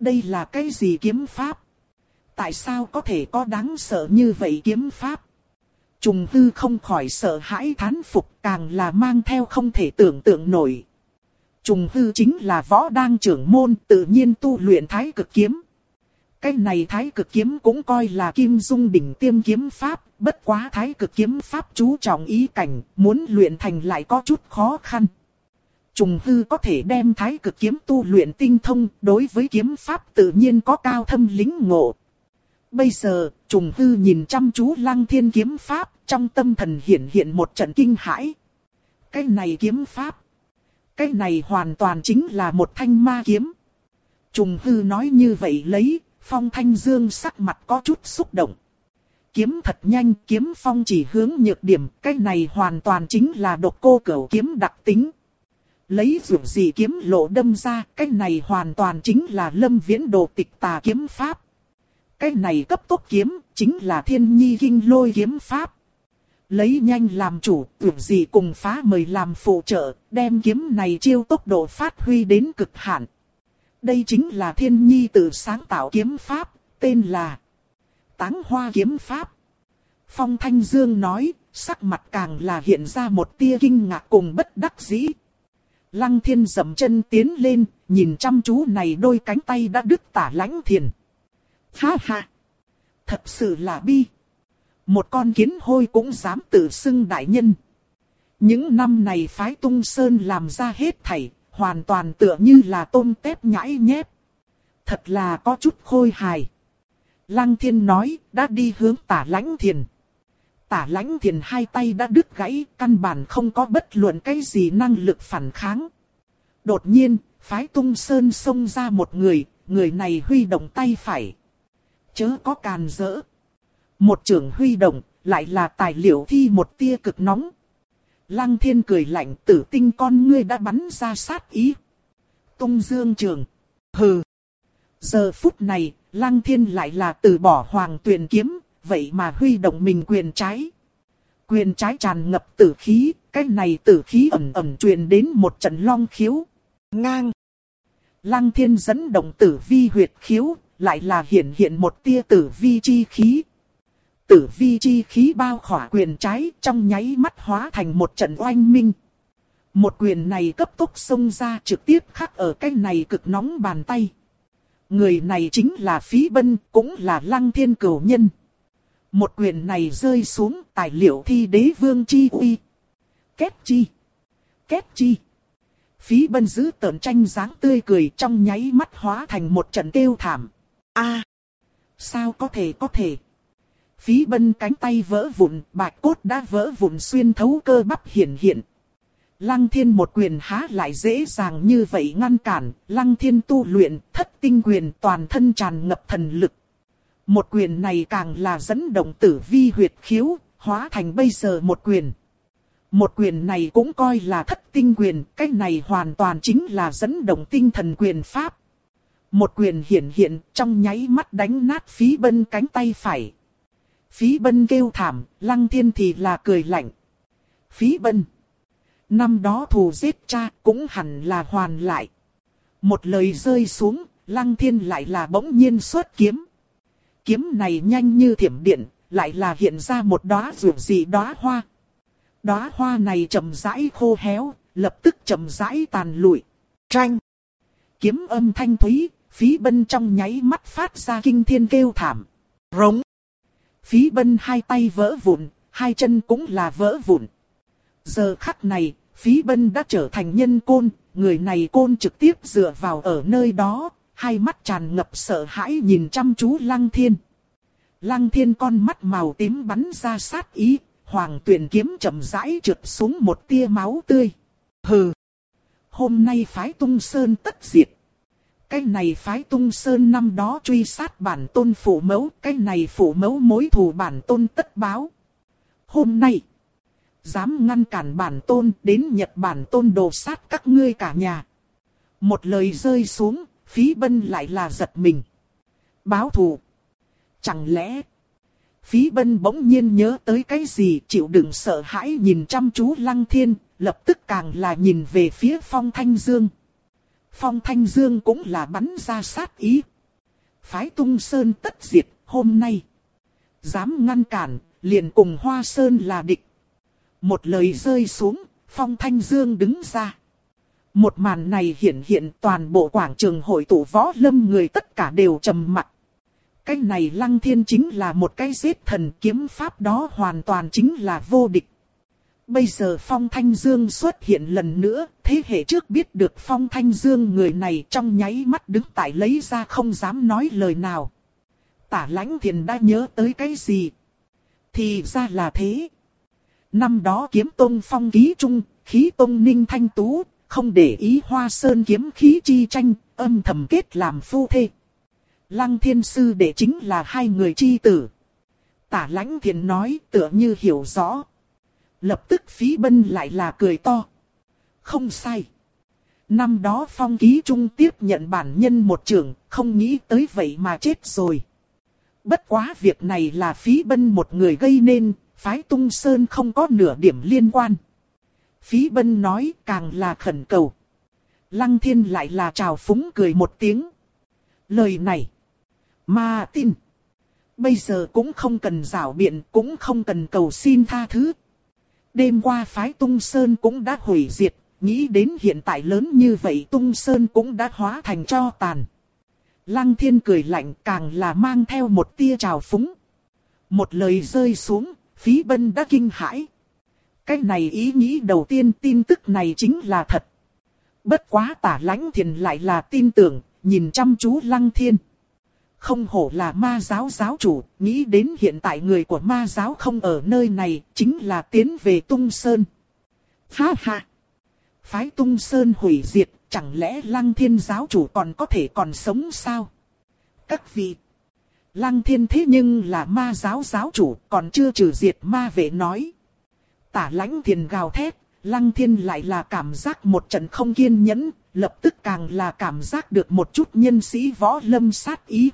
Đây là cái gì kiếm pháp? Tại sao có thể có đáng sợ như vậy kiếm pháp? Trùng Tư không khỏi sợ hãi thán phục càng là mang theo không thể tưởng tượng nổi. Trùng Tư chính là võ đang trưởng môn tự nhiên tu luyện thái cực kiếm. Cái này thái cực kiếm cũng coi là kim dung đỉnh tiêm kiếm pháp, bất quá thái cực kiếm pháp chú trọng ý cảnh, muốn luyện thành lại có chút khó khăn. Trùng Tư có thể đem thái cực kiếm tu luyện tinh thông, đối với kiếm pháp tự nhiên có cao thâm lính ngộ. Bây giờ, trùng hư nhìn chăm chú lăng thiên kiếm pháp, trong tâm thần hiện hiện một trận kinh hãi. Cái này kiếm pháp. Cái này hoàn toàn chính là một thanh ma kiếm. Trùng hư nói như vậy lấy, phong thanh dương sắc mặt có chút xúc động. Kiếm thật nhanh, kiếm phong chỉ hướng nhược điểm, cái này hoàn toàn chính là độc cô cửu kiếm đặc tính. Lấy dụng gì kiếm lộ đâm ra, cái này hoàn toàn chính là lâm viễn đồ tịch tà kiếm pháp. Cái này cấp tốc kiếm, chính là thiên nhi kinh lôi kiếm pháp. Lấy nhanh làm chủ, tưởng gì cùng phá mời làm phụ trợ, đem kiếm này chiêu tốc độ phát huy đến cực hạn. Đây chính là thiên nhi tự sáng tạo kiếm pháp, tên là Táng Hoa Kiếm Pháp. Phong Thanh Dương nói, sắc mặt càng là hiện ra một tia kinh ngạc cùng bất đắc dĩ. Lăng thiên dầm chân tiến lên, nhìn chăm chú này đôi cánh tay đã đứt tả lãnh thiền. Ha ha! Thật sự là bi. Một con kiến hôi cũng dám tự xưng đại nhân. Những năm này phái tung sơn làm ra hết thảy, hoàn toàn tựa như là tôm tép nhãi nhép. Thật là có chút khôi hài. Lăng thiên nói, đã đi hướng tả lãnh thiền. Tả lãnh thiền hai tay đã đứt gãy, căn bản không có bất luận cái gì năng lực phản kháng. Đột nhiên, phái tung sơn xông ra một người, người này huy động tay phải chớ có càn rỡ. Một trưởng huy động, lại là tài liệu thi một tia cực nóng. Lăng thiên cười lạnh tử tinh con ngươi đã bắn ra sát ý. Tung dương trường. Hừ. Giờ phút này, lăng thiên lại là từ bỏ hoàng tuyển kiếm, vậy mà huy động mình quyền trái. Quyền trái tràn ngập tử khí, cái này tử khí ẩm ẩm truyền đến một trận long khiếu. Ngang. Lăng thiên dẫn động tử vi huyệt khiếu, lại là hiện hiện một tia tử vi chi khí. Tử vi chi khí bao khỏa quyền trái trong nháy mắt hóa thành một trận oanh minh. Một quyền này cấp tốc xông ra trực tiếp khắc ở cái này cực nóng bàn tay. Người này chính là Phí Bân, cũng là Lăng Thiên Cửu Nhân. Một quyền này rơi xuống tài liệu thi đế vương chi uy. Kết chi. Kết chi. Phí Bân giữ tợn tranh dáng tươi cười trong nháy mắt hóa thành một trận kêu thảm a Sao có thể có thể. Phí Bân cánh tay vỡ vụn, bạch cốt đã vỡ vụn xuyên thấu cơ bắp hiển hiện. Lăng thiên một quyền há lại dễ dàng như vậy ngăn cản, lăng thiên tu luyện thất tinh quyền toàn thân tràn ngập thần lực. Một quyền này càng là dẫn động tử vi huyệt khiếu, hóa thành bây giờ một quyền. Một quyền này cũng coi là thất tinh quyền, cái này hoàn toàn chính là dẫn động tinh thần quyền pháp. Một quyền hiển hiện trong nháy mắt đánh nát phí bân cánh tay phải. Phí bân kêu thảm, lăng thiên thì là cười lạnh. Phí bân. Năm đó thù giết cha cũng hẳn là hoàn lại. Một lời rơi xuống, lăng thiên lại là bỗng nhiên xuất kiếm. Kiếm này nhanh như thiểm điện, lại là hiện ra một đóa rượu gì đóa hoa. Đóa hoa này chậm rãi khô héo, lập tức chậm rãi tàn lụi. Tranh. Kiếm âm thanh thúy, phí bân trong nháy mắt phát ra kinh thiên kêu thảm. Rống. Phí bân hai tay vỡ vụn, hai chân cũng là vỡ vụn. Giờ khắc này, phí bân đã trở thành nhân côn, người này côn trực tiếp dựa vào ở nơi đó, hai mắt tràn ngập sợ hãi nhìn chăm chú lăng thiên. Lăng thiên con mắt màu tím bắn ra sát ý, hoàng tuyển kiếm chậm rãi trượt xuống một tia máu tươi. Hừ! Hôm nay phái tung sơn tất diệt. Cái này phái tung sơn năm đó truy sát bản tôn phủ mẫu, cái này phủ mẫu mối thù bản tôn tất báo. Hôm nay! dám ngăn cản bản tôn đến Nhật Bản tôn đồ sát các ngươi cả nhà. Một lời rơi xuống, phí bân lại là giật mình. Báo thù. Chẳng lẽ... Phí bân bỗng nhiên nhớ tới cái gì chịu đựng sợ hãi nhìn chăm chú lăng thiên, lập tức càng là nhìn về phía phong thanh dương. Phong thanh dương cũng là bắn ra sát ý. Phái tung sơn tất diệt hôm nay. Dám ngăn cản, liền cùng hoa sơn là địch. Một lời rơi xuống, Phong Thanh Dương đứng ra. Một màn này hiện hiện toàn bộ quảng trường hội tụ võ lâm người tất cả đều trầm mặc. Cái này lăng thiên chính là một cái giết thần kiếm pháp đó hoàn toàn chính là vô địch. Bây giờ Phong Thanh Dương xuất hiện lần nữa, thế hệ trước biết được Phong Thanh Dương người này trong nháy mắt đứng tại lấy ra không dám nói lời nào. Tả lãnh thiền đã nhớ tới cái gì? Thì ra là thế. Năm đó kiếm tông phong ký trung, khí tông ninh thanh tú, không để ý hoa sơn kiếm khí chi tranh, âm thầm kết làm phu thê. Lăng thiên sư đệ chính là hai người chi tử. Tả lãnh thiền nói tựa như hiểu rõ. Lập tức phí bân lại là cười to. Không sai. Năm đó phong ký trung tiếp nhận bản nhân một trưởng, không nghĩ tới vậy mà chết rồi. Bất quá việc này là phí bân một người gây nên, phái tung sơn không có nửa điểm liên quan. Phí bân nói càng là khẩn cầu. Lăng thiên lại là chào phúng cười một tiếng. Lời này. Mà tin. Bây giờ cũng không cần rảo biện, cũng không cần cầu xin tha thứ. Đêm qua phái tung sơn cũng đã hủy diệt, nghĩ đến hiện tại lớn như vậy tung sơn cũng đã hóa thành cho tàn. Lăng thiên cười lạnh càng là mang theo một tia trào phúng. Một lời rơi xuống, phí bân đã kinh hãi. Cái này ý nghĩ đầu tiên tin tức này chính là thật. Bất quá tả lãnh thiền lại là tin tưởng, nhìn chăm chú lăng thiên. Không hổ là ma giáo giáo chủ, nghĩ đến hiện tại người của ma giáo không ở nơi này, chính là tiến về tung sơn. Ha ha! Phái tung sơn hủy diệt, chẳng lẽ lăng thiên giáo chủ còn có thể còn sống sao? Các vị! Lăng thiên thế nhưng là ma giáo giáo chủ, còn chưa trừ diệt ma vệ nói. Tả lãnh thiền gào thét, lăng thiên lại là cảm giác một trận không kiên nhẫn, lập tức càng là cảm giác được một chút nhân sĩ võ lâm sát ý.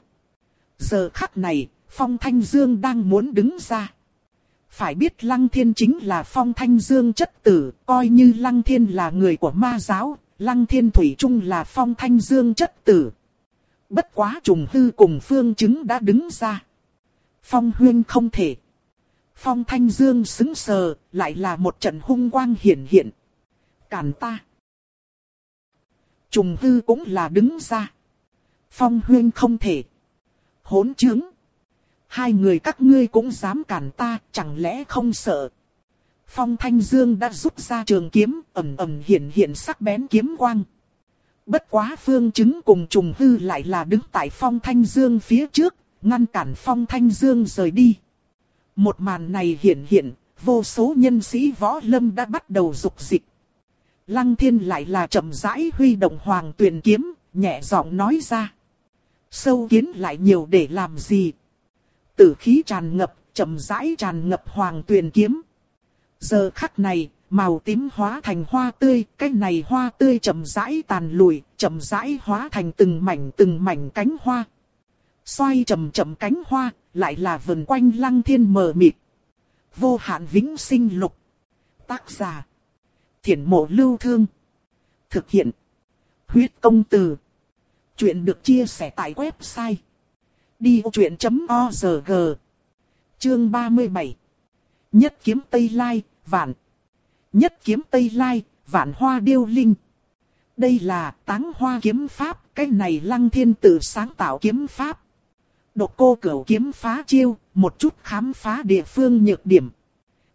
Giờ khắc này, Phong Thanh Dương đang muốn đứng ra. Phải biết Lăng Thiên chính là Phong Thanh Dương chất tử, coi như Lăng Thiên là người của ma giáo, Lăng Thiên Thủy Trung là Phong Thanh Dương chất tử. Bất quá trùng hư cùng phương chứng đã đứng ra. Phong huyên không thể. Phong Thanh Dương xứng sờ, lại là một trận hung quang hiển hiện. Cản ta. Trùng hư cũng là đứng ra. Phong huyên không thể hỗn chứng. Hai người các ngươi cũng dám cản ta, chẳng lẽ không sợ. Phong Thanh Dương đã rút ra trường kiếm, ẩm ẩm hiện hiện sắc bén kiếm quang. Bất quá phương chứng cùng trùng hư lại là đứng tại Phong Thanh Dương phía trước, ngăn cản Phong Thanh Dương rời đi. Một màn này hiện hiện, vô số nhân sĩ võ lâm đã bắt đầu dục dịch. Lăng thiên lại là chậm rãi huy động hoàng tuyển kiếm, nhẹ giọng nói ra. Sâu kiến lại nhiều để làm gì? Tử khí tràn ngập, chậm rãi tràn ngập hoàng tuyền kiếm. Giờ khắc này, màu tím hóa thành hoa tươi, cái này hoa tươi chậm rãi tàn lùi, chậm rãi hóa thành từng mảnh từng mảnh cánh hoa. Xoay chậm chậm cánh hoa, lại là vần quanh lăng thiên mờ mịt. Vô hạn vĩnh sinh lục. Tác giả. Thiển mộ lưu thương. Thực hiện. Huyết công từ. Chuyện được chia sẻ tại website. diochuyen.org Chương 37 Nhất kiếm Tây Lai, vạn. Nhất kiếm Tây Lai, vạn hoa điêu linh. Đây là táng hoa kiếm pháp, cái này lăng thiên tử sáng tạo kiếm pháp. Độc cô cửu kiếm phá chiêu, một chút khám phá địa phương nhược điểm.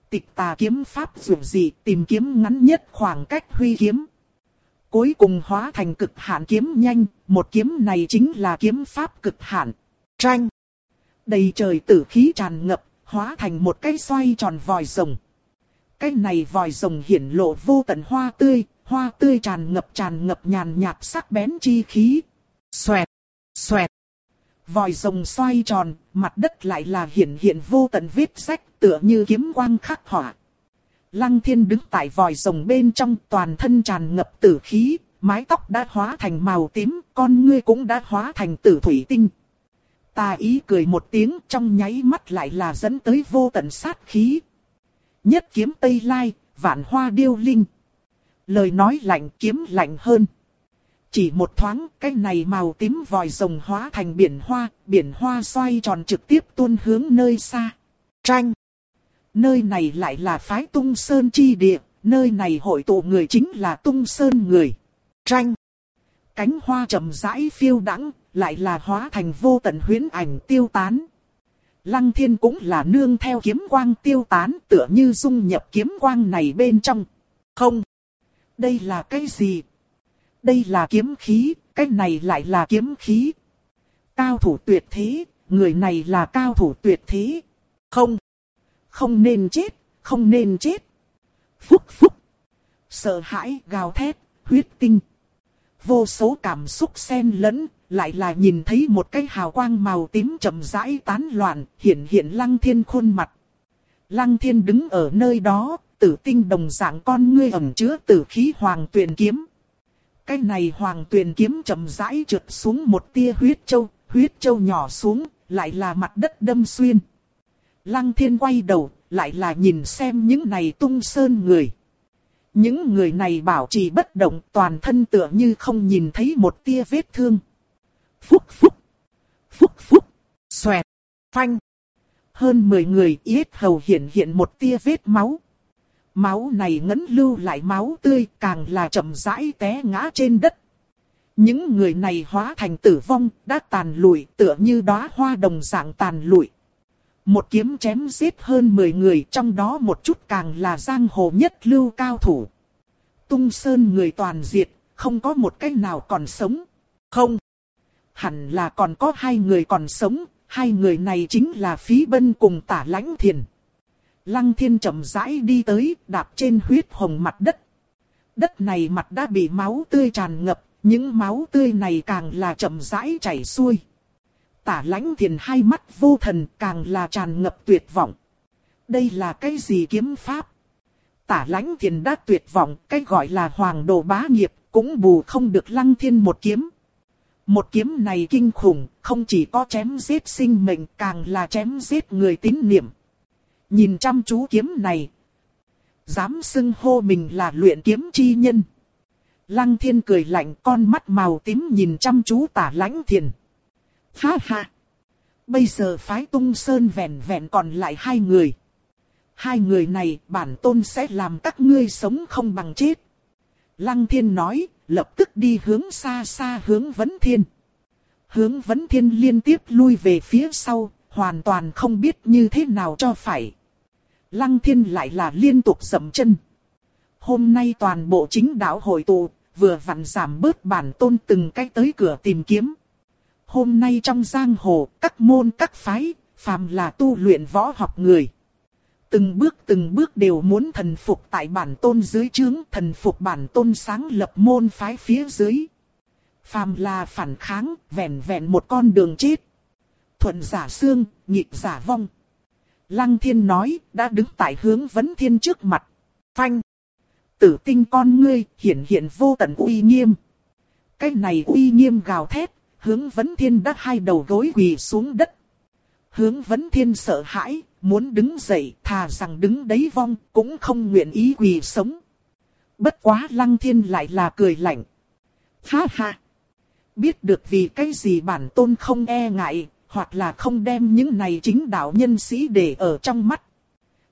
Tịch tà kiếm pháp dù gì tìm kiếm ngắn nhất khoảng cách huy kiếm. Cuối cùng hóa thành cực hạn kiếm nhanh, một kiếm này chính là kiếm pháp cực hạn. Tranh. Đầy trời tử khí tràn ngập, hóa thành một cái xoay tròn vòi rồng. Cái này vòi rồng hiển lộ vô tận hoa tươi, hoa tươi tràn ngập tràn ngập nhàn nhạt sắc bén chi khí. Xoẹt, xoẹt. Vòi rồng xoay tròn, mặt đất lại là hiển hiện vô tận vết rách tựa như kiếm quang khắc họa. Lăng thiên đứng tại vòi rồng bên trong toàn thân tràn ngập tử khí, mái tóc đã hóa thành màu tím, con ngươi cũng đã hóa thành tử thủy tinh. Ta ý cười một tiếng trong nháy mắt lại là dẫn tới vô tận sát khí. Nhất kiếm Tây Lai, vạn hoa điêu linh. Lời nói lạnh kiếm lạnh hơn. Chỉ một thoáng, cái này màu tím vòi rồng hóa thành biển hoa, biển hoa xoay tròn trực tiếp tuôn hướng nơi xa. Tranh. Nơi này lại là phái tung sơn chi địa, nơi này hội tụ người chính là tung sơn người. Tranh. Cánh hoa chậm rãi phiêu đắng, lại là hóa thành vô tận huyễn ảnh tiêu tán. Lăng thiên cũng là nương theo kiếm quang tiêu tán tựa như dung nhập kiếm quang này bên trong. Không. Đây là cái gì? Đây là kiếm khí, cái này lại là kiếm khí. Cao thủ tuyệt thế, người này là cao thủ tuyệt thế. Không. Không nên chết, không nên chết. Phúc phúc. Sợ hãi gào thét, huyết tinh. Vô số cảm xúc xen lẫn, lại là nhìn thấy một cái hào quang màu tím chậm rãi tán loạn, hiện hiện lăng thiên khuôn mặt. Lăng thiên đứng ở nơi đó, tử tinh đồng dạng con ngươi ẩm chứa tử khí hoàng tuyền kiếm. Cái này hoàng tuyền kiếm chậm rãi trượt xuống một tia huyết châu, huyết châu nhỏ xuống, lại là mặt đất đâm xuyên. Lăng thiên quay đầu, lại là nhìn xem những này tung sơn người. Những người này bảo trì bất động toàn thân tựa như không nhìn thấy một tia vết thương. Phúc phúc, phúc phúc, xoẹt, phanh. Hơn 10 người yết hầu hiện hiện một tia vết máu. Máu này ngấn lưu lại máu tươi càng là chậm rãi té ngã trên đất. Những người này hóa thành tử vong, đã tàn lụi tựa như đóa hoa đồng dạng tàn lụi. Một kiếm chém giết hơn 10 người trong đó một chút càng là giang hồ nhất lưu cao thủ. Tung sơn người toàn diệt, không có một cách nào còn sống. Không. Hẳn là còn có hai người còn sống, hai người này chính là phí bân cùng tả lãnh thiền. Lăng thiên chậm rãi đi tới, đạp trên huyết hồng mặt đất. Đất này mặt đã bị máu tươi tràn ngập, những máu tươi này càng là chậm rãi chảy xuôi. Tả lãnh thiền hai mắt vô thần càng là tràn ngập tuyệt vọng. Đây là cái gì kiếm pháp? Tả lãnh thiền đã tuyệt vọng, cái gọi là hoàng đồ bá nghiệp, cũng bù không được lăng thiên một kiếm. Một kiếm này kinh khủng, không chỉ có chém giết sinh mệnh càng là chém giết người tín niệm. Nhìn chăm chú kiếm này. Dám xưng hô mình là luyện kiếm chi nhân. Lăng thiên cười lạnh con mắt màu tím nhìn chăm chú tả lãnh thiền. Ha ha! Bây giờ phái tung sơn vẹn vẹn còn lại hai người. Hai người này bản tôn sẽ làm các ngươi sống không bằng chết. Lăng thiên nói, lập tức đi hướng xa xa hướng vấn thiên. Hướng vấn thiên liên tiếp lui về phía sau, hoàn toàn không biết như thế nào cho phải. Lăng thiên lại là liên tục dậm chân. Hôm nay toàn bộ chính đạo hội tụ, vừa vặn giảm bớt bản tôn từng cách tới cửa tìm kiếm. Hôm nay trong giang hồ, các môn các phái, phàm là tu luyện võ học người. Từng bước từng bước đều muốn thần phục tại bản tôn dưới trướng, thần phục bản tôn sáng lập môn phái phía dưới. Phàm là phản kháng, vẹn vẹn một con đường chết. Thuận giả xương, nhịp giả vong. Lăng thiên nói, đã đứng tại hướng vấn thiên trước mặt. Phanh. Tử tinh con ngươi, hiển hiện vô tận uy nghiêm. Cái này uy nghiêm gào thét, hướng vấn thiên đã hai đầu gối quỳ xuống đất. Hướng vấn thiên sợ hãi, muốn đứng dậy, thà rằng đứng đấy vong, cũng không nguyện ý quỳ sống. Bất quá lăng thiên lại là cười lạnh. Ha ha! Biết được vì cái gì bản tôn không e ngại, hoặc là không đem những này chính đạo nhân sĩ để ở trong mắt.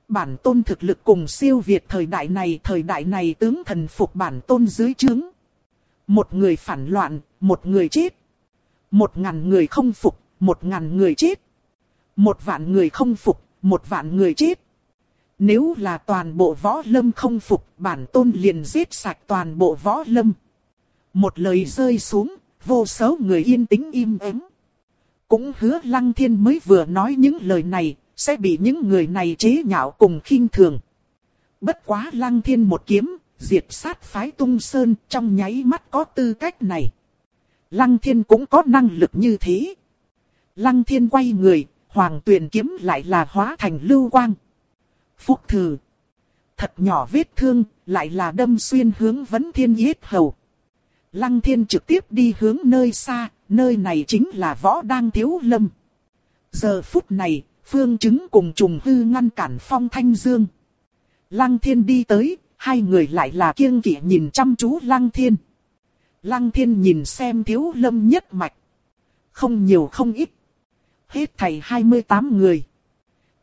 Bản tôn thực lực cùng siêu việt thời đại này, thời đại này tướng thần phục bản tôn dưới trướng. Một người phản loạn, một người chết. Một ngàn người không phục, một ngàn người chết. Một vạn người không phục, một vạn người chết. Nếu là toàn bộ võ lâm không phục, bản tôn liền giết sạch toàn bộ võ lâm. Một lời rơi xuống, vô số người yên tĩnh im ắng. Cũng hứa lăng thiên mới vừa nói những lời này, sẽ bị những người này chế nhạo cùng khinh thường. Bất quá lăng thiên một kiếm, diệt sát phái tung sơn trong nháy mắt có tư cách này. Lăng thiên cũng có năng lực như thế. Lăng thiên quay người, hoàng Tuyền kiếm lại là hóa thành lưu quang. Phúc thử. Thật nhỏ vết thương, lại là đâm xuyên hướng vấn thiên yết hầu. Lăng thiên trực tiếp đi hướng nơi xa, nơi này chính là võ đang thiếu lâm. Giờ phút này, phương chứng cùng trùng hư ngăn cản phong thanh dương. Lăng thiên đi tới, hai người lại là kiêng kỵ nhìn chăm chú lăng thiên. Lăng thiên nhìn xem thiếu lâm nhất mạch. Không nhiều không ít. Hết thầy 28 người.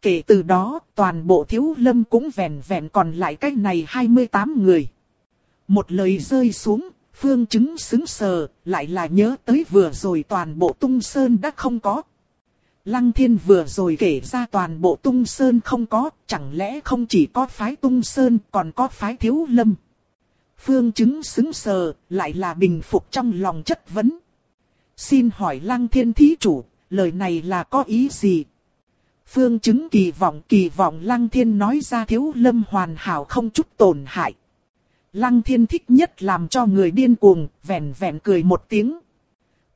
Kể từ đó, toàn bộ thiếu lâm cũng vẹn vẹn còn lại cái này 28 người. Một lời rơi xuống, phương chứng xứng sờ, lại là nhớ tới vừa rồi toàn bộ tung sơn đã không có. Lăng thiên vừa rồi kể ra toàn bộ tung sơn không có, chẳng lẽ không chỉ có phái tung sơn còn có phái thiếu lâm. Phương chứng xứng sờ, lại là bình phục trong lòng chất vấn. Xin hỏi lăng thiên thí chủ, lời này là có ý gì? Phương chứng kỳ vọng kỳ vọng lăng thiên nói ra thiếu lâm hoàn hảo không chút tổn hại. Lăng thiên thích nhất làm cho người điên cuồng, vẹn vẹn cười một tiếng.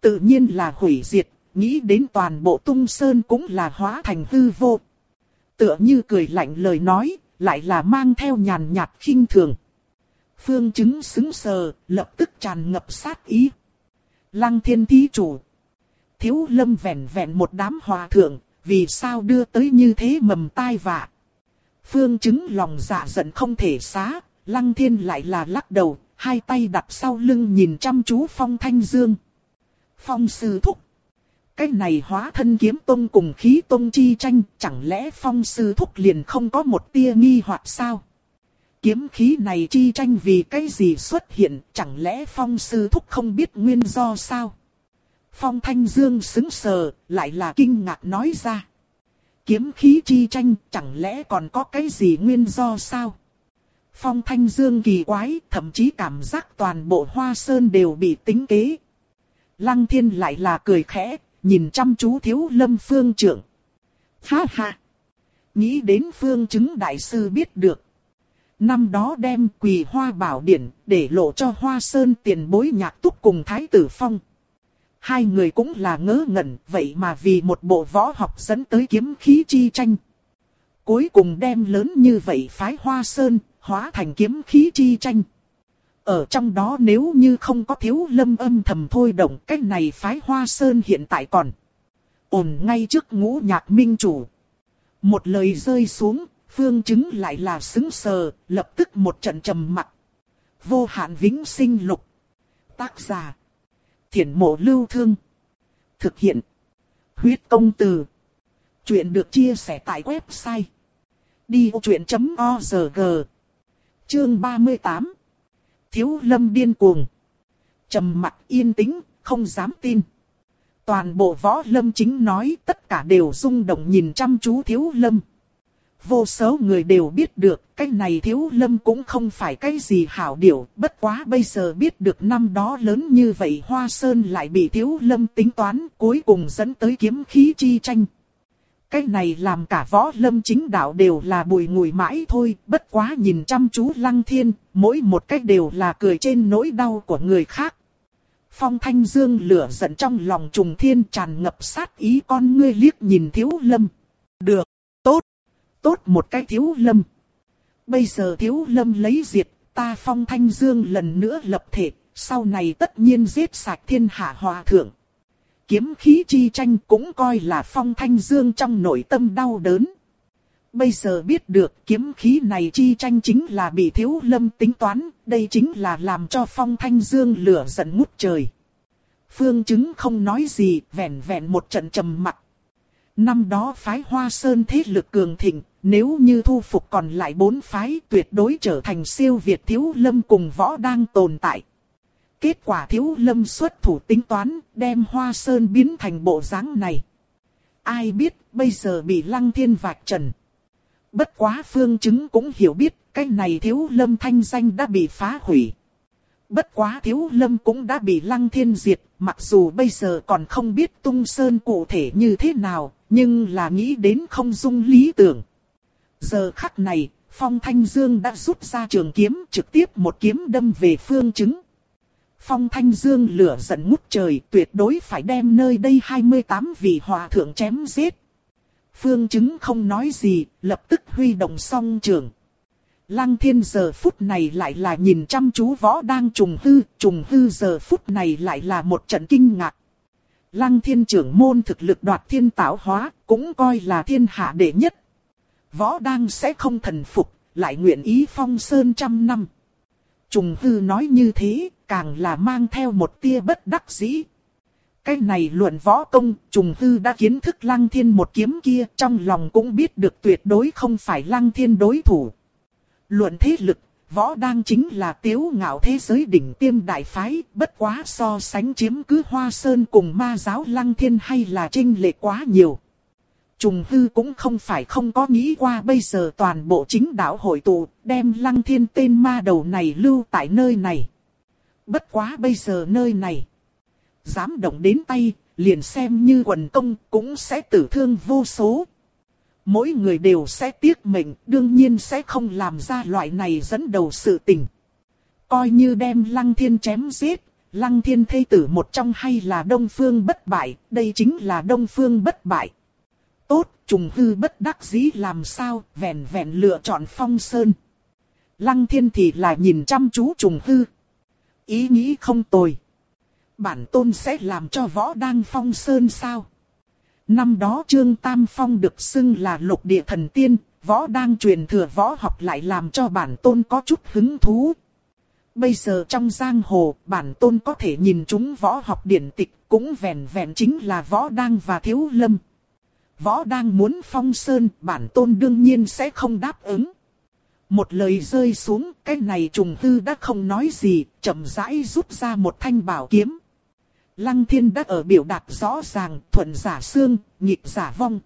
Tự nhiên là hủy diệt, nghĩ đến toàn bộ tung sơn cũng là hóa thành hư vô. Tựa như cười lạnh lời nói, lại là mang theo nhàn nhạt khinh thường. Phương chứng xứng sờ, lập tức tràn ngập sát ý. Lăng thiên thí chủ. Thiếu lâm vẻn vẹn một đám hòa thượng, vì sao đưa tới như thế mầm tai vạ. Phương chứng lòng dạ giận không thể xá, lăng thiên lại là lắc đầu, hai tay đặt sau lưng nhìn chăm chú phong thanh dương. Phong sư thúc. Cái này hóa thân kiếm tông cùng khí tông chi tranh, chẳng lẽ phong sư thúc liền không có một tia nghi hoặc sao? Kiếm khí này chi tranh vì cái gì xuất hiện, chẳng lẽ phong sư thúc không biết nguyên do sao? Phong Thanh Dương xứng sờ, lại là kinh ngạc nói ra. Kiếm khí chi tranh, chẳng lẽ còn có cái gì nguyên do sao? Phong Thanh Dương kỳ quái, thậm chí cảm giác toàn bộ hoa sơn đều bị tính kế. Lăng thiên lại là cười khẽ, nhìn chăm chú thiếu lâm phương trưởng. Ha ha! Nghĩ đến phương chứng đại sư biết được. Năm đó đem quỳ hoa bảo điển để lộ cho hoa sơn tiền bối nhạc túc cùng thái tử phong. Hai người cũng là ngớ ngẩn, vậy mà vì một bộ võ học dẫn tới kiếm khí chi tranh. Cuối cùng đem lớn như vậy phái hoa sơn, hóa thành kiếm khí chi tranh. Ở trong đó nếu như không có thiếu lâm âm thầm thôi động cách này phái hoa sơn hiện tại còn. Ổn ngay trước ngũ nhạc minh chủ. Một lời rơi xuống, phương chứng lại là xứng sờ, lập tức một trận trầm mặc. Vô hạn vĩnh sinh lục. Tác giả. Thiển mộ lưu thương. Thực hiện. Huyết công từ. Chuyện được chia sẻ tại website. Đi vô chuyện.org Chương 38 Thiếu lâm điên cuồng. trầm mặc yên tĩnh, không dám tin. Toàn bộ võ lâm chính nói tất cả đều rung động nhìn chăm chú thiếu lâm. Vô số người đều biết được cái này thiếu lâm cũng không phải cái gì hảo điểu, bất quá bây giờ biết được năm đó lớn như vậy Hoa Sơn lại bị thiếu lâm tính toán cuối cùng dẫn tới kiếm khí chi tranh. Cái này làm cả võ lâm chính đạo đều là bùi ngùi mãi thôi, bất quá nhìn chăm chú lăng thiên, mỗi một cách đều là cười trên nỗi đau của người khác. Phong thanh dương lửa giận trong lòng trùng thiên tràn ngập sát ý con ngươi liếc nhìn thiếu lâm. Được, tốt, tốt một cái thiếu lâm. Bây giờ thiếu lâm lấy diệt, ta phong thanh dương lần nữa lập thể, sau này tất nhiên giết sạch thiên hạ hòa thượng kiếm khí chi tranh cũng coi là phong thanh dương trong nội tâm đau đớn. Bây giờ biết được kiếm khí này chi tranh chính là bị thiếu lâm tính toán, đây chính là làm cho phong thanh dương lửa giận ngút trời. Phương chứng không nói gì, vẹn vẹn một trận trầm mặc. Năm đó phái Hoa Sơn thế lực cường thịnh, nếu như thu phục còn lại bốn phái tuyệt đối trở thành siêu Việt thiếu lâm cùng võ đang tồn tại. Kết quả thiếu lâm xuất thủ tính toán, đem hoa sơn biến thành bộ dáng này. Ai biết, bây giờ bị lăng thiên vạch trần. Bất quá phương chứng cũng hiểu biết, cái này thiếu lâm thanh danh đã bị phá hủy. Bất quá thiếu lâm cũng đã bị lăng thiên diệt, mặc dù bây giờ còn không biết tung sơn cụ thể như thế nào, nhưng là nghĩ đến không dung lý tưởng. Giờ khắc này, Phong Thanh Dương đã rút ra trường kiếm trực tiếp một kiếm đâm về phương chứng. Phong Thanh Dương lửa giận ngút trời tuyệt đối phải đem nơi đây 28 vị hòa thượng chém giết. Phương chứng không nói gì, lập tức huy động song trường. Lăng thiên giờ phút này lại là nhìn chăm chú võ đang trùng hư, trùng hư giờ phút này lại là một trận kinh ngạc. Lăng thiên trưởng môn thực lực đoạt thiên tạo hóa, cũng coi là thiên hạ đệ nhất. Võ đang sẽ không thần phục, lại nguyện ý phong sơn trăm năm. Trùng hư nói như thế, càng là mang theo một tia bất đắc dĩ. Cái này luận võ công, trùng hư đã kiến thức lăng thiên một kiếm kia, trong lòng cũng biết được tuyệt đối không phải lăng thiên đối thủ. Luận thế lực, võ đang chính là tiếu ngạo thế giới đỉnh tiêm đại phái, bất quá so sánh chiếm cứ hoa sơn cùng ma giáo lăng thiên hay là trinh lệ quá nhiều. Trùng hư cũng không phải không có nghĩ qua bây giờ toàn bộ chính đạo hội tụ, đem lăng thiên tên ma đầu này lưu tại nơi này. Bất quá bây giờ nơi này. Dám động đến tay, liền xem như quần công cũng sẽ tử thương vô số. Mỗi người đều sẽ tiếc mệnh, đương nhiên sẽ không làm ra loại này dẫn đầu sự tình. Coi như đem lăng thiên chém giết, lăng thiên thây tử một trong hay là đông phương bất bại, đây chính là đông phương bất bại. Tốt, trùng hư bất đắc dĩ làm sao, vẹn vẹn lựa chọn phong sơn. Lăng thiên thì là nhìn chăm chú trùng hư, ý nghĩ không tồi. Bản tôn sẽ làm cho võ đăng phong sơn sao? Năm đó Trương Tam Phong được xưng là lục địa thần tiên, võ đang truyền thừa võ học lại làm cho bản tôn có chút hứng thú. Bây giờ trong giang hồ, bản tôn có thể nhìn chúng võ học điển tịch, cũng vẹn vẹn chính là võ đang và thiếu lâm. Võ đang muốn phong sơn, bản tôn đương nhiên sẽ không đáp ứng. Một lời rơi xuống, cái này trùng tư đã không nói gì, chậm rãi rút ra một thanh bảo kiếm. Lăng thiên đã ở biểu đạt rõ ràng, thuận giả xương, nhịp giả vong.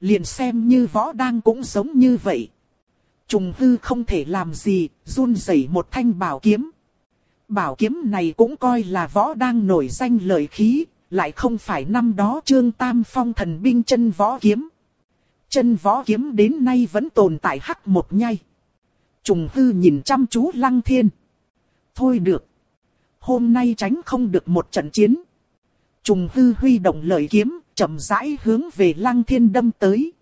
Liền xem như võ đang cũng giống như vậy. Trùng hư không thể làm gì, run rẩy một thanh bảo kiếm. Bảo kiếm này cũng coi là võ đang nổi danh lợi khí, lại không phải năm đó trương tam phong thần binh chân võ kiếm. Chân võ kiếm đến nay vẫn tồn tại hắc một nhai. Trùng hư nhìn chăm chú lăng thiên. Thôi được. Hôm nay tránh không được một trận chiến. Trùng hư huy động lợi kiếm, chậm rãi hướng về lăng thiên đâm tới.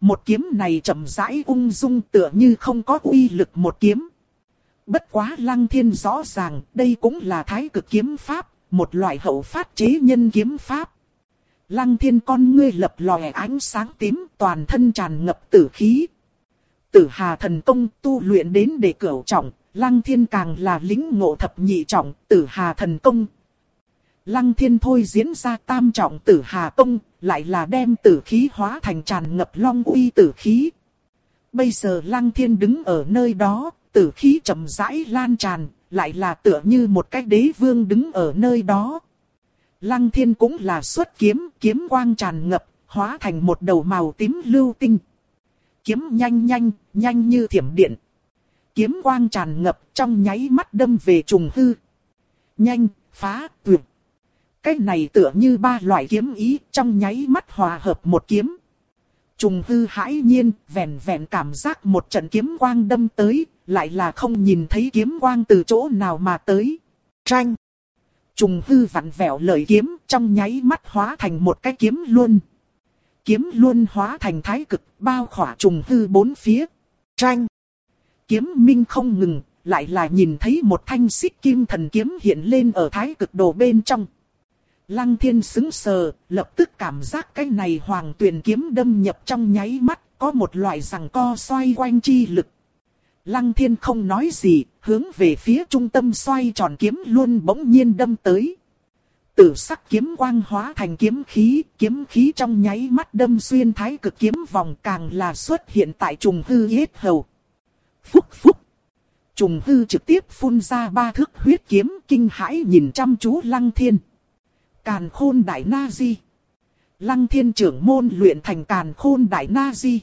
Một kiếm này chậm rãi ung dung tựa như không có uy lực một kiếm. Bất quá lăng thiên rõ ràng đây cũng là thái cực kiếm pháp, một loại hậu phát chế nhân kiếm pháp. Lăng thiên con ngươi lập lòe ánh sáng tím toàn thân tràn ngập tử khí. Tử hà thần công tu luyện đến để cửu trọng, lăng thiên càng là lính ngộ thập nhị trọng, tử hà thần công. Lăng thiên thôi diễn ra tam trọng tử hà công, lại là đem tử khí hóa thành tràn ngập long uy tử khí. Bây giờ lăng thiên đứng ở nơi đó, tử khí chậm rãi lan tràn, lại là tựa như một cái đế vương đứng ở nơi đó. Lăng thiên cũng là xuất kiếm, kiếm quang tràn ngập, hóa thành một đầu màu tím lưu tinh. Kiếm nhanh nhanh, nhanh như thiểm điện. Kiếm quang tràn ngập trong nháy mắt đâm về trùng hư. Nhanh, phá, tuyệt. Cái này tựa như ba loại kiếm ý trong nháy mắt hòa hợp một kiếm. Trùng hư hãi nhiên, vẹn vẹn cảm giác một trận kiếm quang đâm tới, lại là không nhìn thấy kiếm quang từ chỗ nào mà tới. Tranh. Trùng hư vặn vẹo lời kiếm, trong nháy mắt hóa thành một cái kiếm luôn. Kiếm luôn hóa thành thái cực, bao khỏa trùng hư bốn phía. Tranh. Kiếm minh không ngừng, lại là nhìn thấy một thanh xích kim thần kiếm hiện lên ở thái cực đồ bên trong. Lăng thiên xứng sờ, lập tức cảm giác cái này hoàng tuyển kiếm đâm nhập trong nháy mắt, có một loại rằng co xoay quanh chi lực. Lăng thiên không nói gì, hướng về phía trung tâm xoay tròn kiếm luôn bỗng nhiên đâm tới. Tử sắc kiếm quang hóa thành kiếm khí, kiếm khí trong nháy mắt đâm xuyên thái cực kiếm vòng càng là xuất hiện tại trùng hư yết hầu. Phúc phúc. Trùng hư trực tiếp phun ra ba thước huyết kiếm kinh hãi nhìn chăm chú lăng thiên. Càn khôn đại na di. Lăng thiên trưởng môn luyện thành càn khôn đại na di.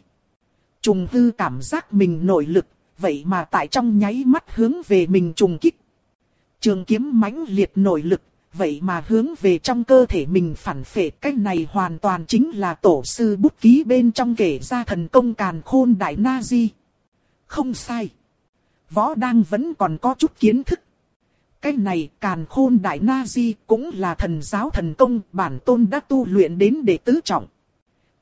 Trùng hư cảm giác mình nội lực, vậy mà tại trong nháy mắt hướng về mình trùng kích. Trường kiếm mãnh liệt nội lực, vậy mà hướng về trong cơ thể mình phản phệ. Cái này hoàn toàn chính là tổ sư bút ký bên trong kể ra thần công càn khôn đại na di. Không sai. Võ đang vẫn còn có chút kiến thức. Cái này càn khôn đại na di cũng là thần giáo thần công bản tôn đã tu luyện đến để tứ trọng.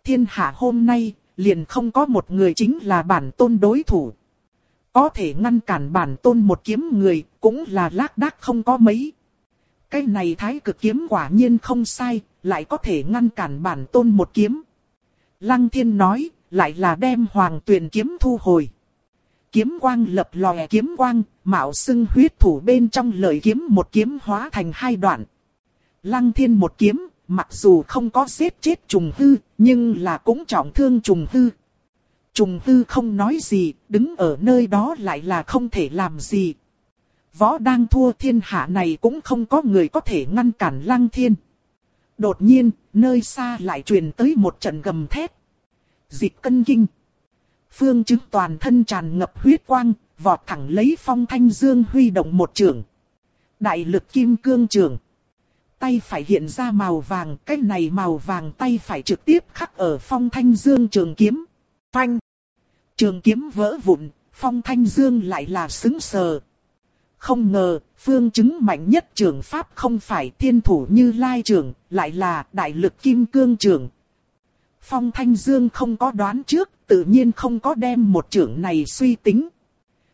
Thiên hạ hôm nay liền không có một người chính là bản tôn đối thủ. Có thể ngăn cản bản tôn một kiếm người cũng là lác đác không có mấy. Cái này thái cực kiếm quả nhiên không sai, lại có thể ngăn cản bản tôn một kiếm. Lăng thiên nói, lại là đem hoàng tuyển kiếm thu hồi kiếm quang lập lòe kiếm quang, mạo xưng huyết thủ bên trong lời kiếm một kiếm hóa thành hai đoạn. Lăng thiên một kiếm, mặc dù không có giết chết trùng hư, nhưng là cũng trọng thương trùng hư. Trùng hư không nói gì, đứng ở nơi đó lại là không thể làm gì. Võ đang thua thiên hạ này cũng không có người có thể ngăn cản lăng thiên. Đột nhiên, nơi xa lại truyền tới một trận gầm thét. Dịch cân kinh. Phương chứng toàn thân tràn ngập huyết quang, vọt thẳng lấy phong thanh dương huy động một trường. Đại lực kim cương trường. Tay phải hiện ra màu vàng, cái này màu vàng tay phải trực tiếp khắc ở phong thanh dương trường kiếm. Phanh. Trường kiếm vỡ vụn, phong thanh dương lại là xứng sờ. Không ngờ, phương chứng mạnh nhất trường pháp không phải thiên thủ như lai trường, lại là đại lực kim cương trường. Phong thanh dương không có đoán trước, tự nhiên không có đem một trưởng này suy tính.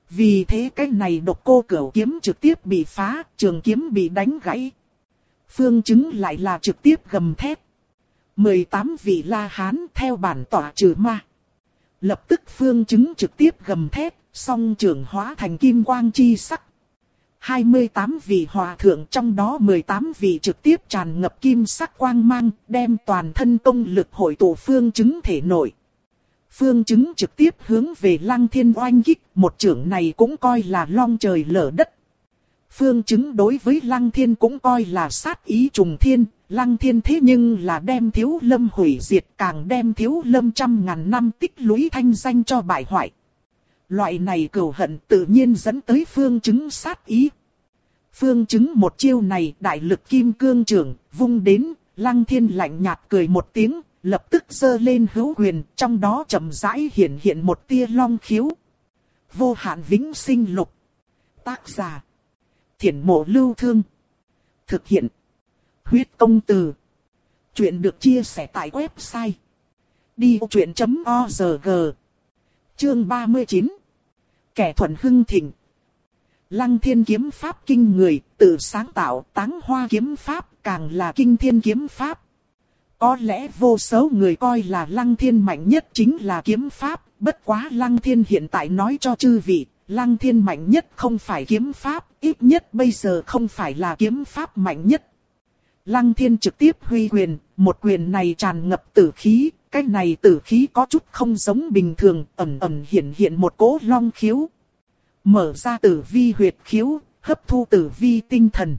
Vì thế cái này độc cô cửu kiếm trực tiếp bị phá, trường kiếm bị đánh gãy. Phương chứng lại là trực tiếp gầm thép. 18 vị la hán theo bản tỏa trừ ma. Lập tức phương chứng trực tiếp gầm thép, song trường hóa thành kim quang chi sắc. 28 vị hòa thượng trong đó 18 vị trực tiếp tràn ngập kim sắc quang mang, đem toàn thân công lực hội tụ phương chứng thể nội. Phương chứng trực tiếp hướng về lăng thiên oanh kích, một trưởng này cũng coi là long trời lở đất. Phương chứng đối với lăng thiên cũng coi là sát ý trùng thiên, lăng thiên thế nhưng là đem thiếu lâm hủy diệt càng đem thiếu lâm trăm ngàn năm tích lũy thanh danh cho bại hoại. Loại này cầu hận tự nhiên dẫn tới phương chứng sát ý. Phương chứng một chiêu này đại lực kim cương trưởng, vung đến, lăng thiên lạnh nhạt cười một tiếng, lập tức giơ lên hữu quyền, trong đó chậm rãi hiện hiện một tia long khiếu. Vô hạn vĩnh sinh lục. Tác giả. Thiển mộ lưu thương. Thực hiện. Huyết công từ. Chuyện được chia sẻ tại website. Đi truyện.org Chương 39 Kẻ thuần hưng thịnh Lăng thiên kiếm pháp kinh người, tự sáng tạo táng hoa kiếm pháp càng là kinh thiên kiếm pháp. Có lẽ vô số người coi là lăng thiên mạnh nhất chính là kiếm pháp, bất quá lăng thiên hiện tại nói cho chư vị, lăng thiên mạnh nhất không phải kiếm pháp, ít nhất bây giờ không phải là kiếm pháp mạnh nhất. Lăng thiên trực tiếp huy quyền, một quyền này tràn ngập tử khí, cái này tử khí có chút không giống bình thường, ẩn ẩn hiện hiện một cỗ long khiếu. Mở ra tử vi huyệt khiếu, hấp thu tử vi tinh thần.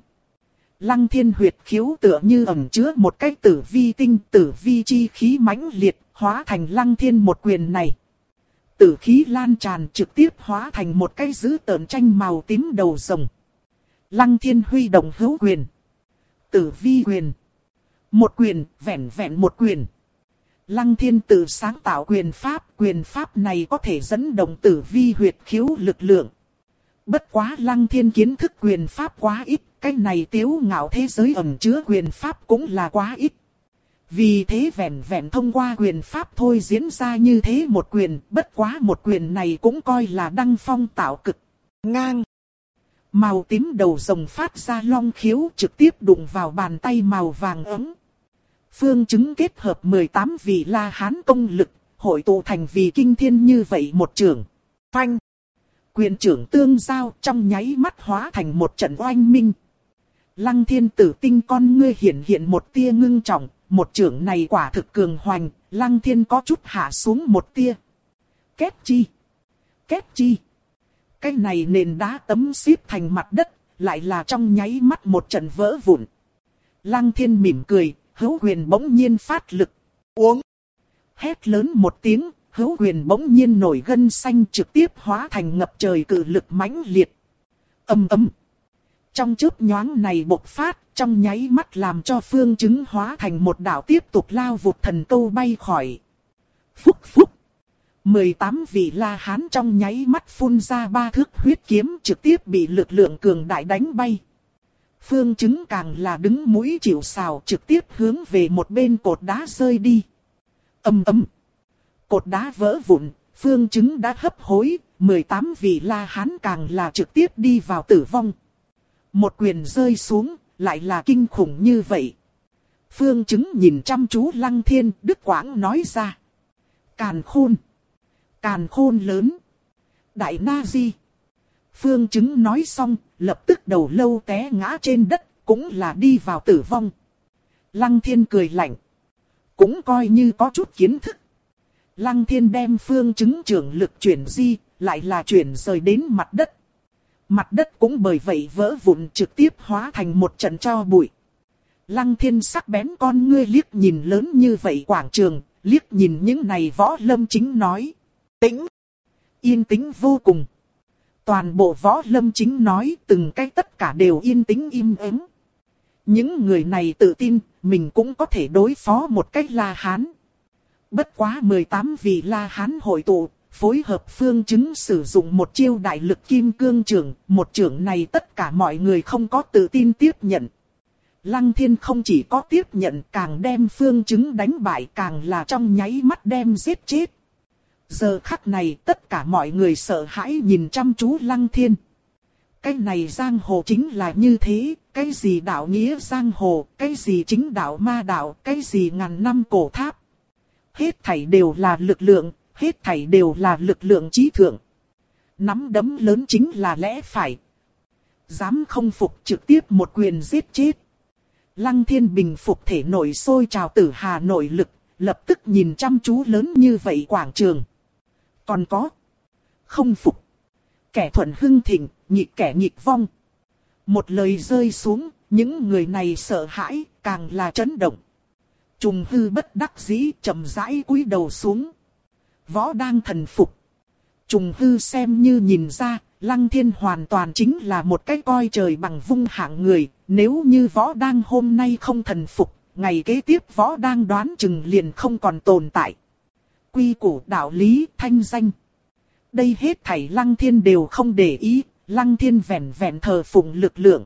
Lăng thiên huyệt khiếu tựa như ẩn chứa một cái tử vi tinh tử vi chi khí mãnh liệt, hóa thành lăng thiên một quyền này. Tử khí lan tràn trực tiếp hóa thành một cái dữ tợn tranh màu tím đầu rồng. Lăng thiên huy động hữu quyền. Tử vi quyền. Một quyền, vẹn vẹn một quyền. Lăng thiên tự sáng tạo quyền pháp, quyền pháp này có thể dẫn động tử vi huyệt khiếu lực lượng. Bất quá lăng thiên kiến thức quyền pháp quá ít, cái này tiếu ngạo thế giới ẩn chứa quyền pháp cũng là quá ít. Vì thế vẹn vẹn thông qua quyền pháp thôi diễn ra như thế một quyền, bất quá một quyền này cũng coi là đăng phong tạo cực. Ngang. Màu tím đầu rồng phát ra long khiếu trực tiếp đụng vào bàn tay màu vàng ấm. Phương chứng kết hợp 18 vị la hán công lực, hội tụ thành vì kinh thiên như vậy một trường. Phanh. Quyền trưởng tương giao trong nháy mắt hóa thành một trận oanh minh. Lăng thiên tử tinh con ngươi hiện hiện một tia ngưng trọng, một trưởng này quả thực cường hoành, lăng thiên có chút hạ xuống một tia. Kép chi? Kép chi? Cái này nền đá tấm xếp thành mặt đất, lại là trong nháy mắt một trận vỡ vụn. Lăng thiên mỉm cười, hữu huyền bỗng nhiên phát lực. Uống! Hét lớn một tiếng, hữu huyền bỗng nhiên nổi gân xanh trực tiếp hóa thành ngập trời cử lực mãnh liệt. ầm ầm. Trong chớp nhoáng này bộc phát, trong nháy mắt làm cho phương chứng hóa thành một đạo tiếp tục lao vụt thần câu bay khỏi. Phúc phúc. 18 vị la hán trong nháy mắt phun ra ba thước huyết kiếm trực tiếp bị lực lượng cường đại đánh bay. Phương chứng càng là đứng mũi chịu sào trực tiếp hướng về một bên cột đá rơi đi. Âm ấm. Cột đá vỡ vụn, phương chứng đã hấp hối, 18 vị la hán càng là trực tiếp đi vào tử vong. Một quyền rơi xuống, lại là kinh khủng như vậy. Phương chứng nhìn chăm chú lăng thiên, đức quãng nói ra. Càn khôn. Càn khôn lớn. Đại na di. Phương chứng nói xong, lập tức đầu lâu té ngã trên đất, cũng là đi vào tử vong. Lăng thiên cười lạnh. Cũng coi như có chút kiến thức. Lăng thiên đem phương chứng trưởng lực chuyển di, lại là chuyển rời đến mặt đất. Mặt đất cũng bởi vậy vỡ vụn trực tiếp hóa thành một trận cho bụi. Lăng thiên sắc bén con ngươi liếc nhìn lớn như vậy quảng trường, liếc nhìn những này võ lâm chính nói. Tĩnh. Yên tĩnh vô cùng. Toàn bộ võ lâm chính nói từng cái tất cả đều yên tĩnh im ắng. Những người này tự tin mình cũng có thể đối phó một cách la hán. Bất quá 18 vị la hán hội tụ, phối hợp phương chứng sử dụng một chiêu đại lực kim cương trưởng, một trưởng này tất cả mọi người không có tự tin tiếp nhận. Lăng thiên không chỉ có tiếp nhận càng đem phương chứng đánh bại càng là trong nháy mắt đem giết chết. Giờ khắc này tất cả mọi người sợ hãi nhìn chăm chú lăng thiên. Cái này giang hồ chính là như thế, cái gì đạo nghĩa giang hồ, cái gì chính đạo ma đạo, cái gì ngàn năm cổ tháp. Hết thảy đều là lực lượng, hết thảy đều là lực lượng trí thượng. Nắm đấm lớn chính là lẽ phải. Dám không phục trực tiếp một quyền giết chết. Lăng thiên bình phục thể nổi sôi trào tử hà nội lực, lập tức nhìn chăm chú lớn như vậy quảng trường. Còn có. Không phục. Kẻ thuận hưng thịnh, nhị kẻ nhịp vong. Một lời rơi xuống, những người này sợ hãi, càng là chấn động. Trùng hư bất đắc dĩ chậm rãi cúi đầu xuống. Võ đang thần phục. Trùng hư xem như nhìn ra, Lăng Thiên hoàn toàn chính là một cái coi trời bằng vung hạng người, nếu như võ đang hôm nay không thần phục, ngày kế tiếp võ đang đoán chừng liền không còn tồn tại quy củ đạo lý, thanh danh. Đây hết thảy lăng thiên đều không để ý, lăng thiên vẹn vẹn thờ phụng lực lượng.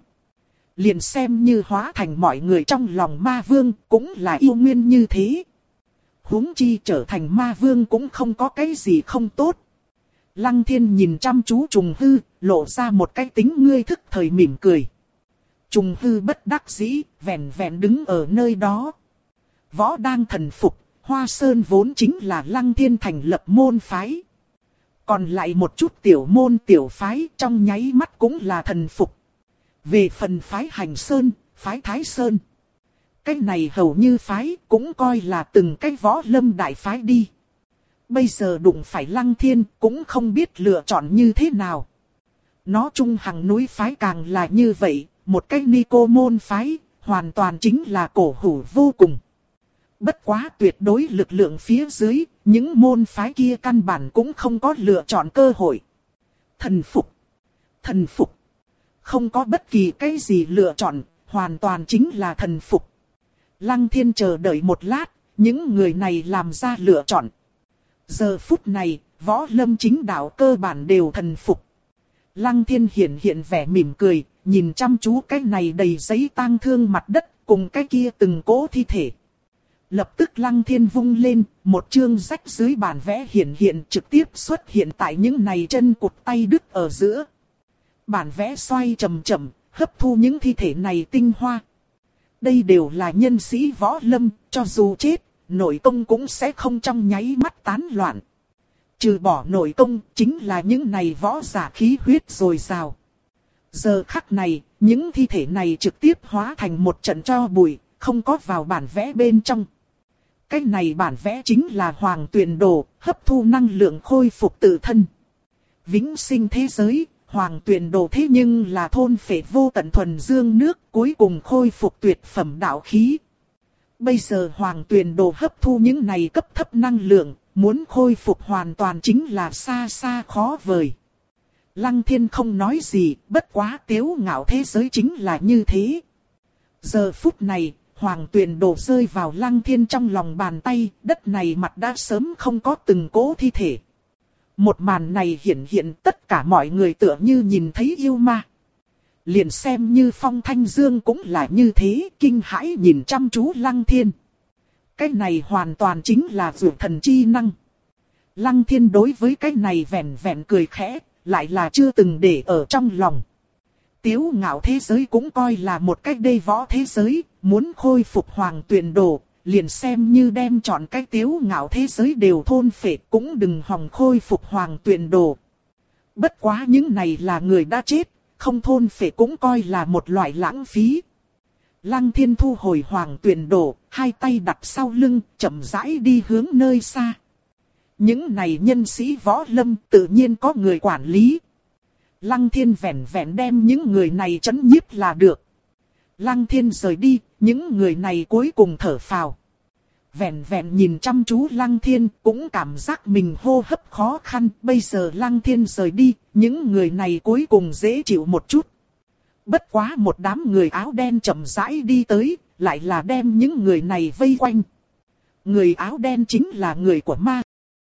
Liền xem như hóa thành mọi người trong lòng ma vương, cũng là yêu nguyên như thế. huống chi trở thành ma vương cũng không có cái gì không tốt. Lăng thiên nhìn chăm chú trùng hư, lộ ra một cái tính ngươi thức thời mỉm cười. Trùng hư bất đắc dĩ, vẹn vẹn đứng ở nơi đó. Võ đang thần phục, Hoa Sơn vốn chính là lăng thiên thành lập môn phái. Còn lại một chút tiểu môn tiểu phái trong nháy mắt cũng là thần phục. Về phần phái hành sơn, phái thái sơn. Cái này hầu như phái cũng coi là từng cái võ lâm đại phái đi. Bây giờ đụng phải lăng thiên cũng không biết lựa chọn như thế nào. Nó trung hàng núi phái càng là như vậy, một cái ni cô môn phái, hoàn toàn chính là cổ hủ vô cùng. Bất quá tuyệt đối lực lượng phía dưới, những môn phái kia căn bản cũng không có lựa chọn cơ hội. Thần phục. Thần phục. Không có bất kỳ cái gì lựa chọn, hoàn toàn chính là thần phục. Lăng thiên chờ đợi một lát, những người này làm ra lựa chọn. Giờ phút này, võ lâm chính đạo cơ bản đều thần phục. Lăng thiên hiện hiện vẻ mỉm cười, nhìn chăm chú cái này đầy giấy tang thương mặt đất, cùng cái kia từng cố thi thể. Lập tức lăng thiên vung lên, một chương rách dưới bản vẽ hiện hiện trực tiếp xuất hiện tại những này chân cụt tay đứt ở giữa. Bản vẽ xoay chậm chậm, hấp thu những thi thể này tinh hoa. Đây đều là nhân sĩ võ lâm, cho dù chết, nội công cũng sẽ không trong nháy mắt tán loạn. Trừ bỏ nội công, chính là những này võ giả khí huyết rồi rào. Giờ khắc này, những thi thể này trực tiếp hóa thành một trận cho bụi, không có vào bản vẽ bên trong. Cái này bản vẽ chính là hoàng tuyển đồ, hấp thu năng lượng khôi phục tự thân. Vĩnh sinh thế giới, hoàng tuyển đồ thế nhưng là thôn phệ vô tận thuần dương nước, cuối cùng khôi phục tuyệt phẩm đạo khí. Bây giờ hoàng tuyển đồ hấp thu những này cấp thấp năng lượng, muốn khôi phục hoàn toàn chính là xa xa khó vời. Lăng thiên không nói gì, bất quá tiếu ngạo thế giới chính là như thế. Giờ phút này, hoàng tuyền đổ rơi vào lăng thiên trong lòng bàn tay, đất này mặt đã sớm không có từng cố thi thể. Một màn này hiện hiện tất cả mọi người tựa như nhìn thấy yêu ma. Liền xem như phong thanh dương cũng là như thế, kinh hãi nhìn chăm chú lăng thiên. Cái này hoàn toàn chính là vượt thần chi năng. Lăng thiên đối với cái này vẹn vẹn cười khẽ, lại là chưa từng để ở trong lòng. Tiếu ngạo thế giới cũng coi là một cách đây võ thế giới, muốn khôi phục hoàng tuyển đồ, liền xem như đem chọn cái tiếu ngạo thế giới đều thôn phệ cũng đừng hòng khôi phục hoàng tuyển đồ. Bất quá những này là người đã chết, không thôn phệ cũng coi là một loại lãng phí. Lăng thiên thu hồi hoàng tuyển đồ, hai tay đặt sau lưng, chậm rãi đi hướng nơi xa. Những này nhân sĩ võ lâm tự nhiên có người quản lý. Lăng thiên vẹn vẹn đem những người này chấn nhiếp là được. Lăng thiên rời đi, những người này cuối cùng thở phào. Vẹn vẹn nhìn chăm chú lăng thiên cũng cảm giác mình hô hấp khó khăn. Bây giờ lăng thiên rời đi, những người này cuối cùng dễ chịu một chút. Bất quá một đám người áo đen chậm rãi đi tới, lại là đem những người này vây quanh. Người áo đen chính là người của ma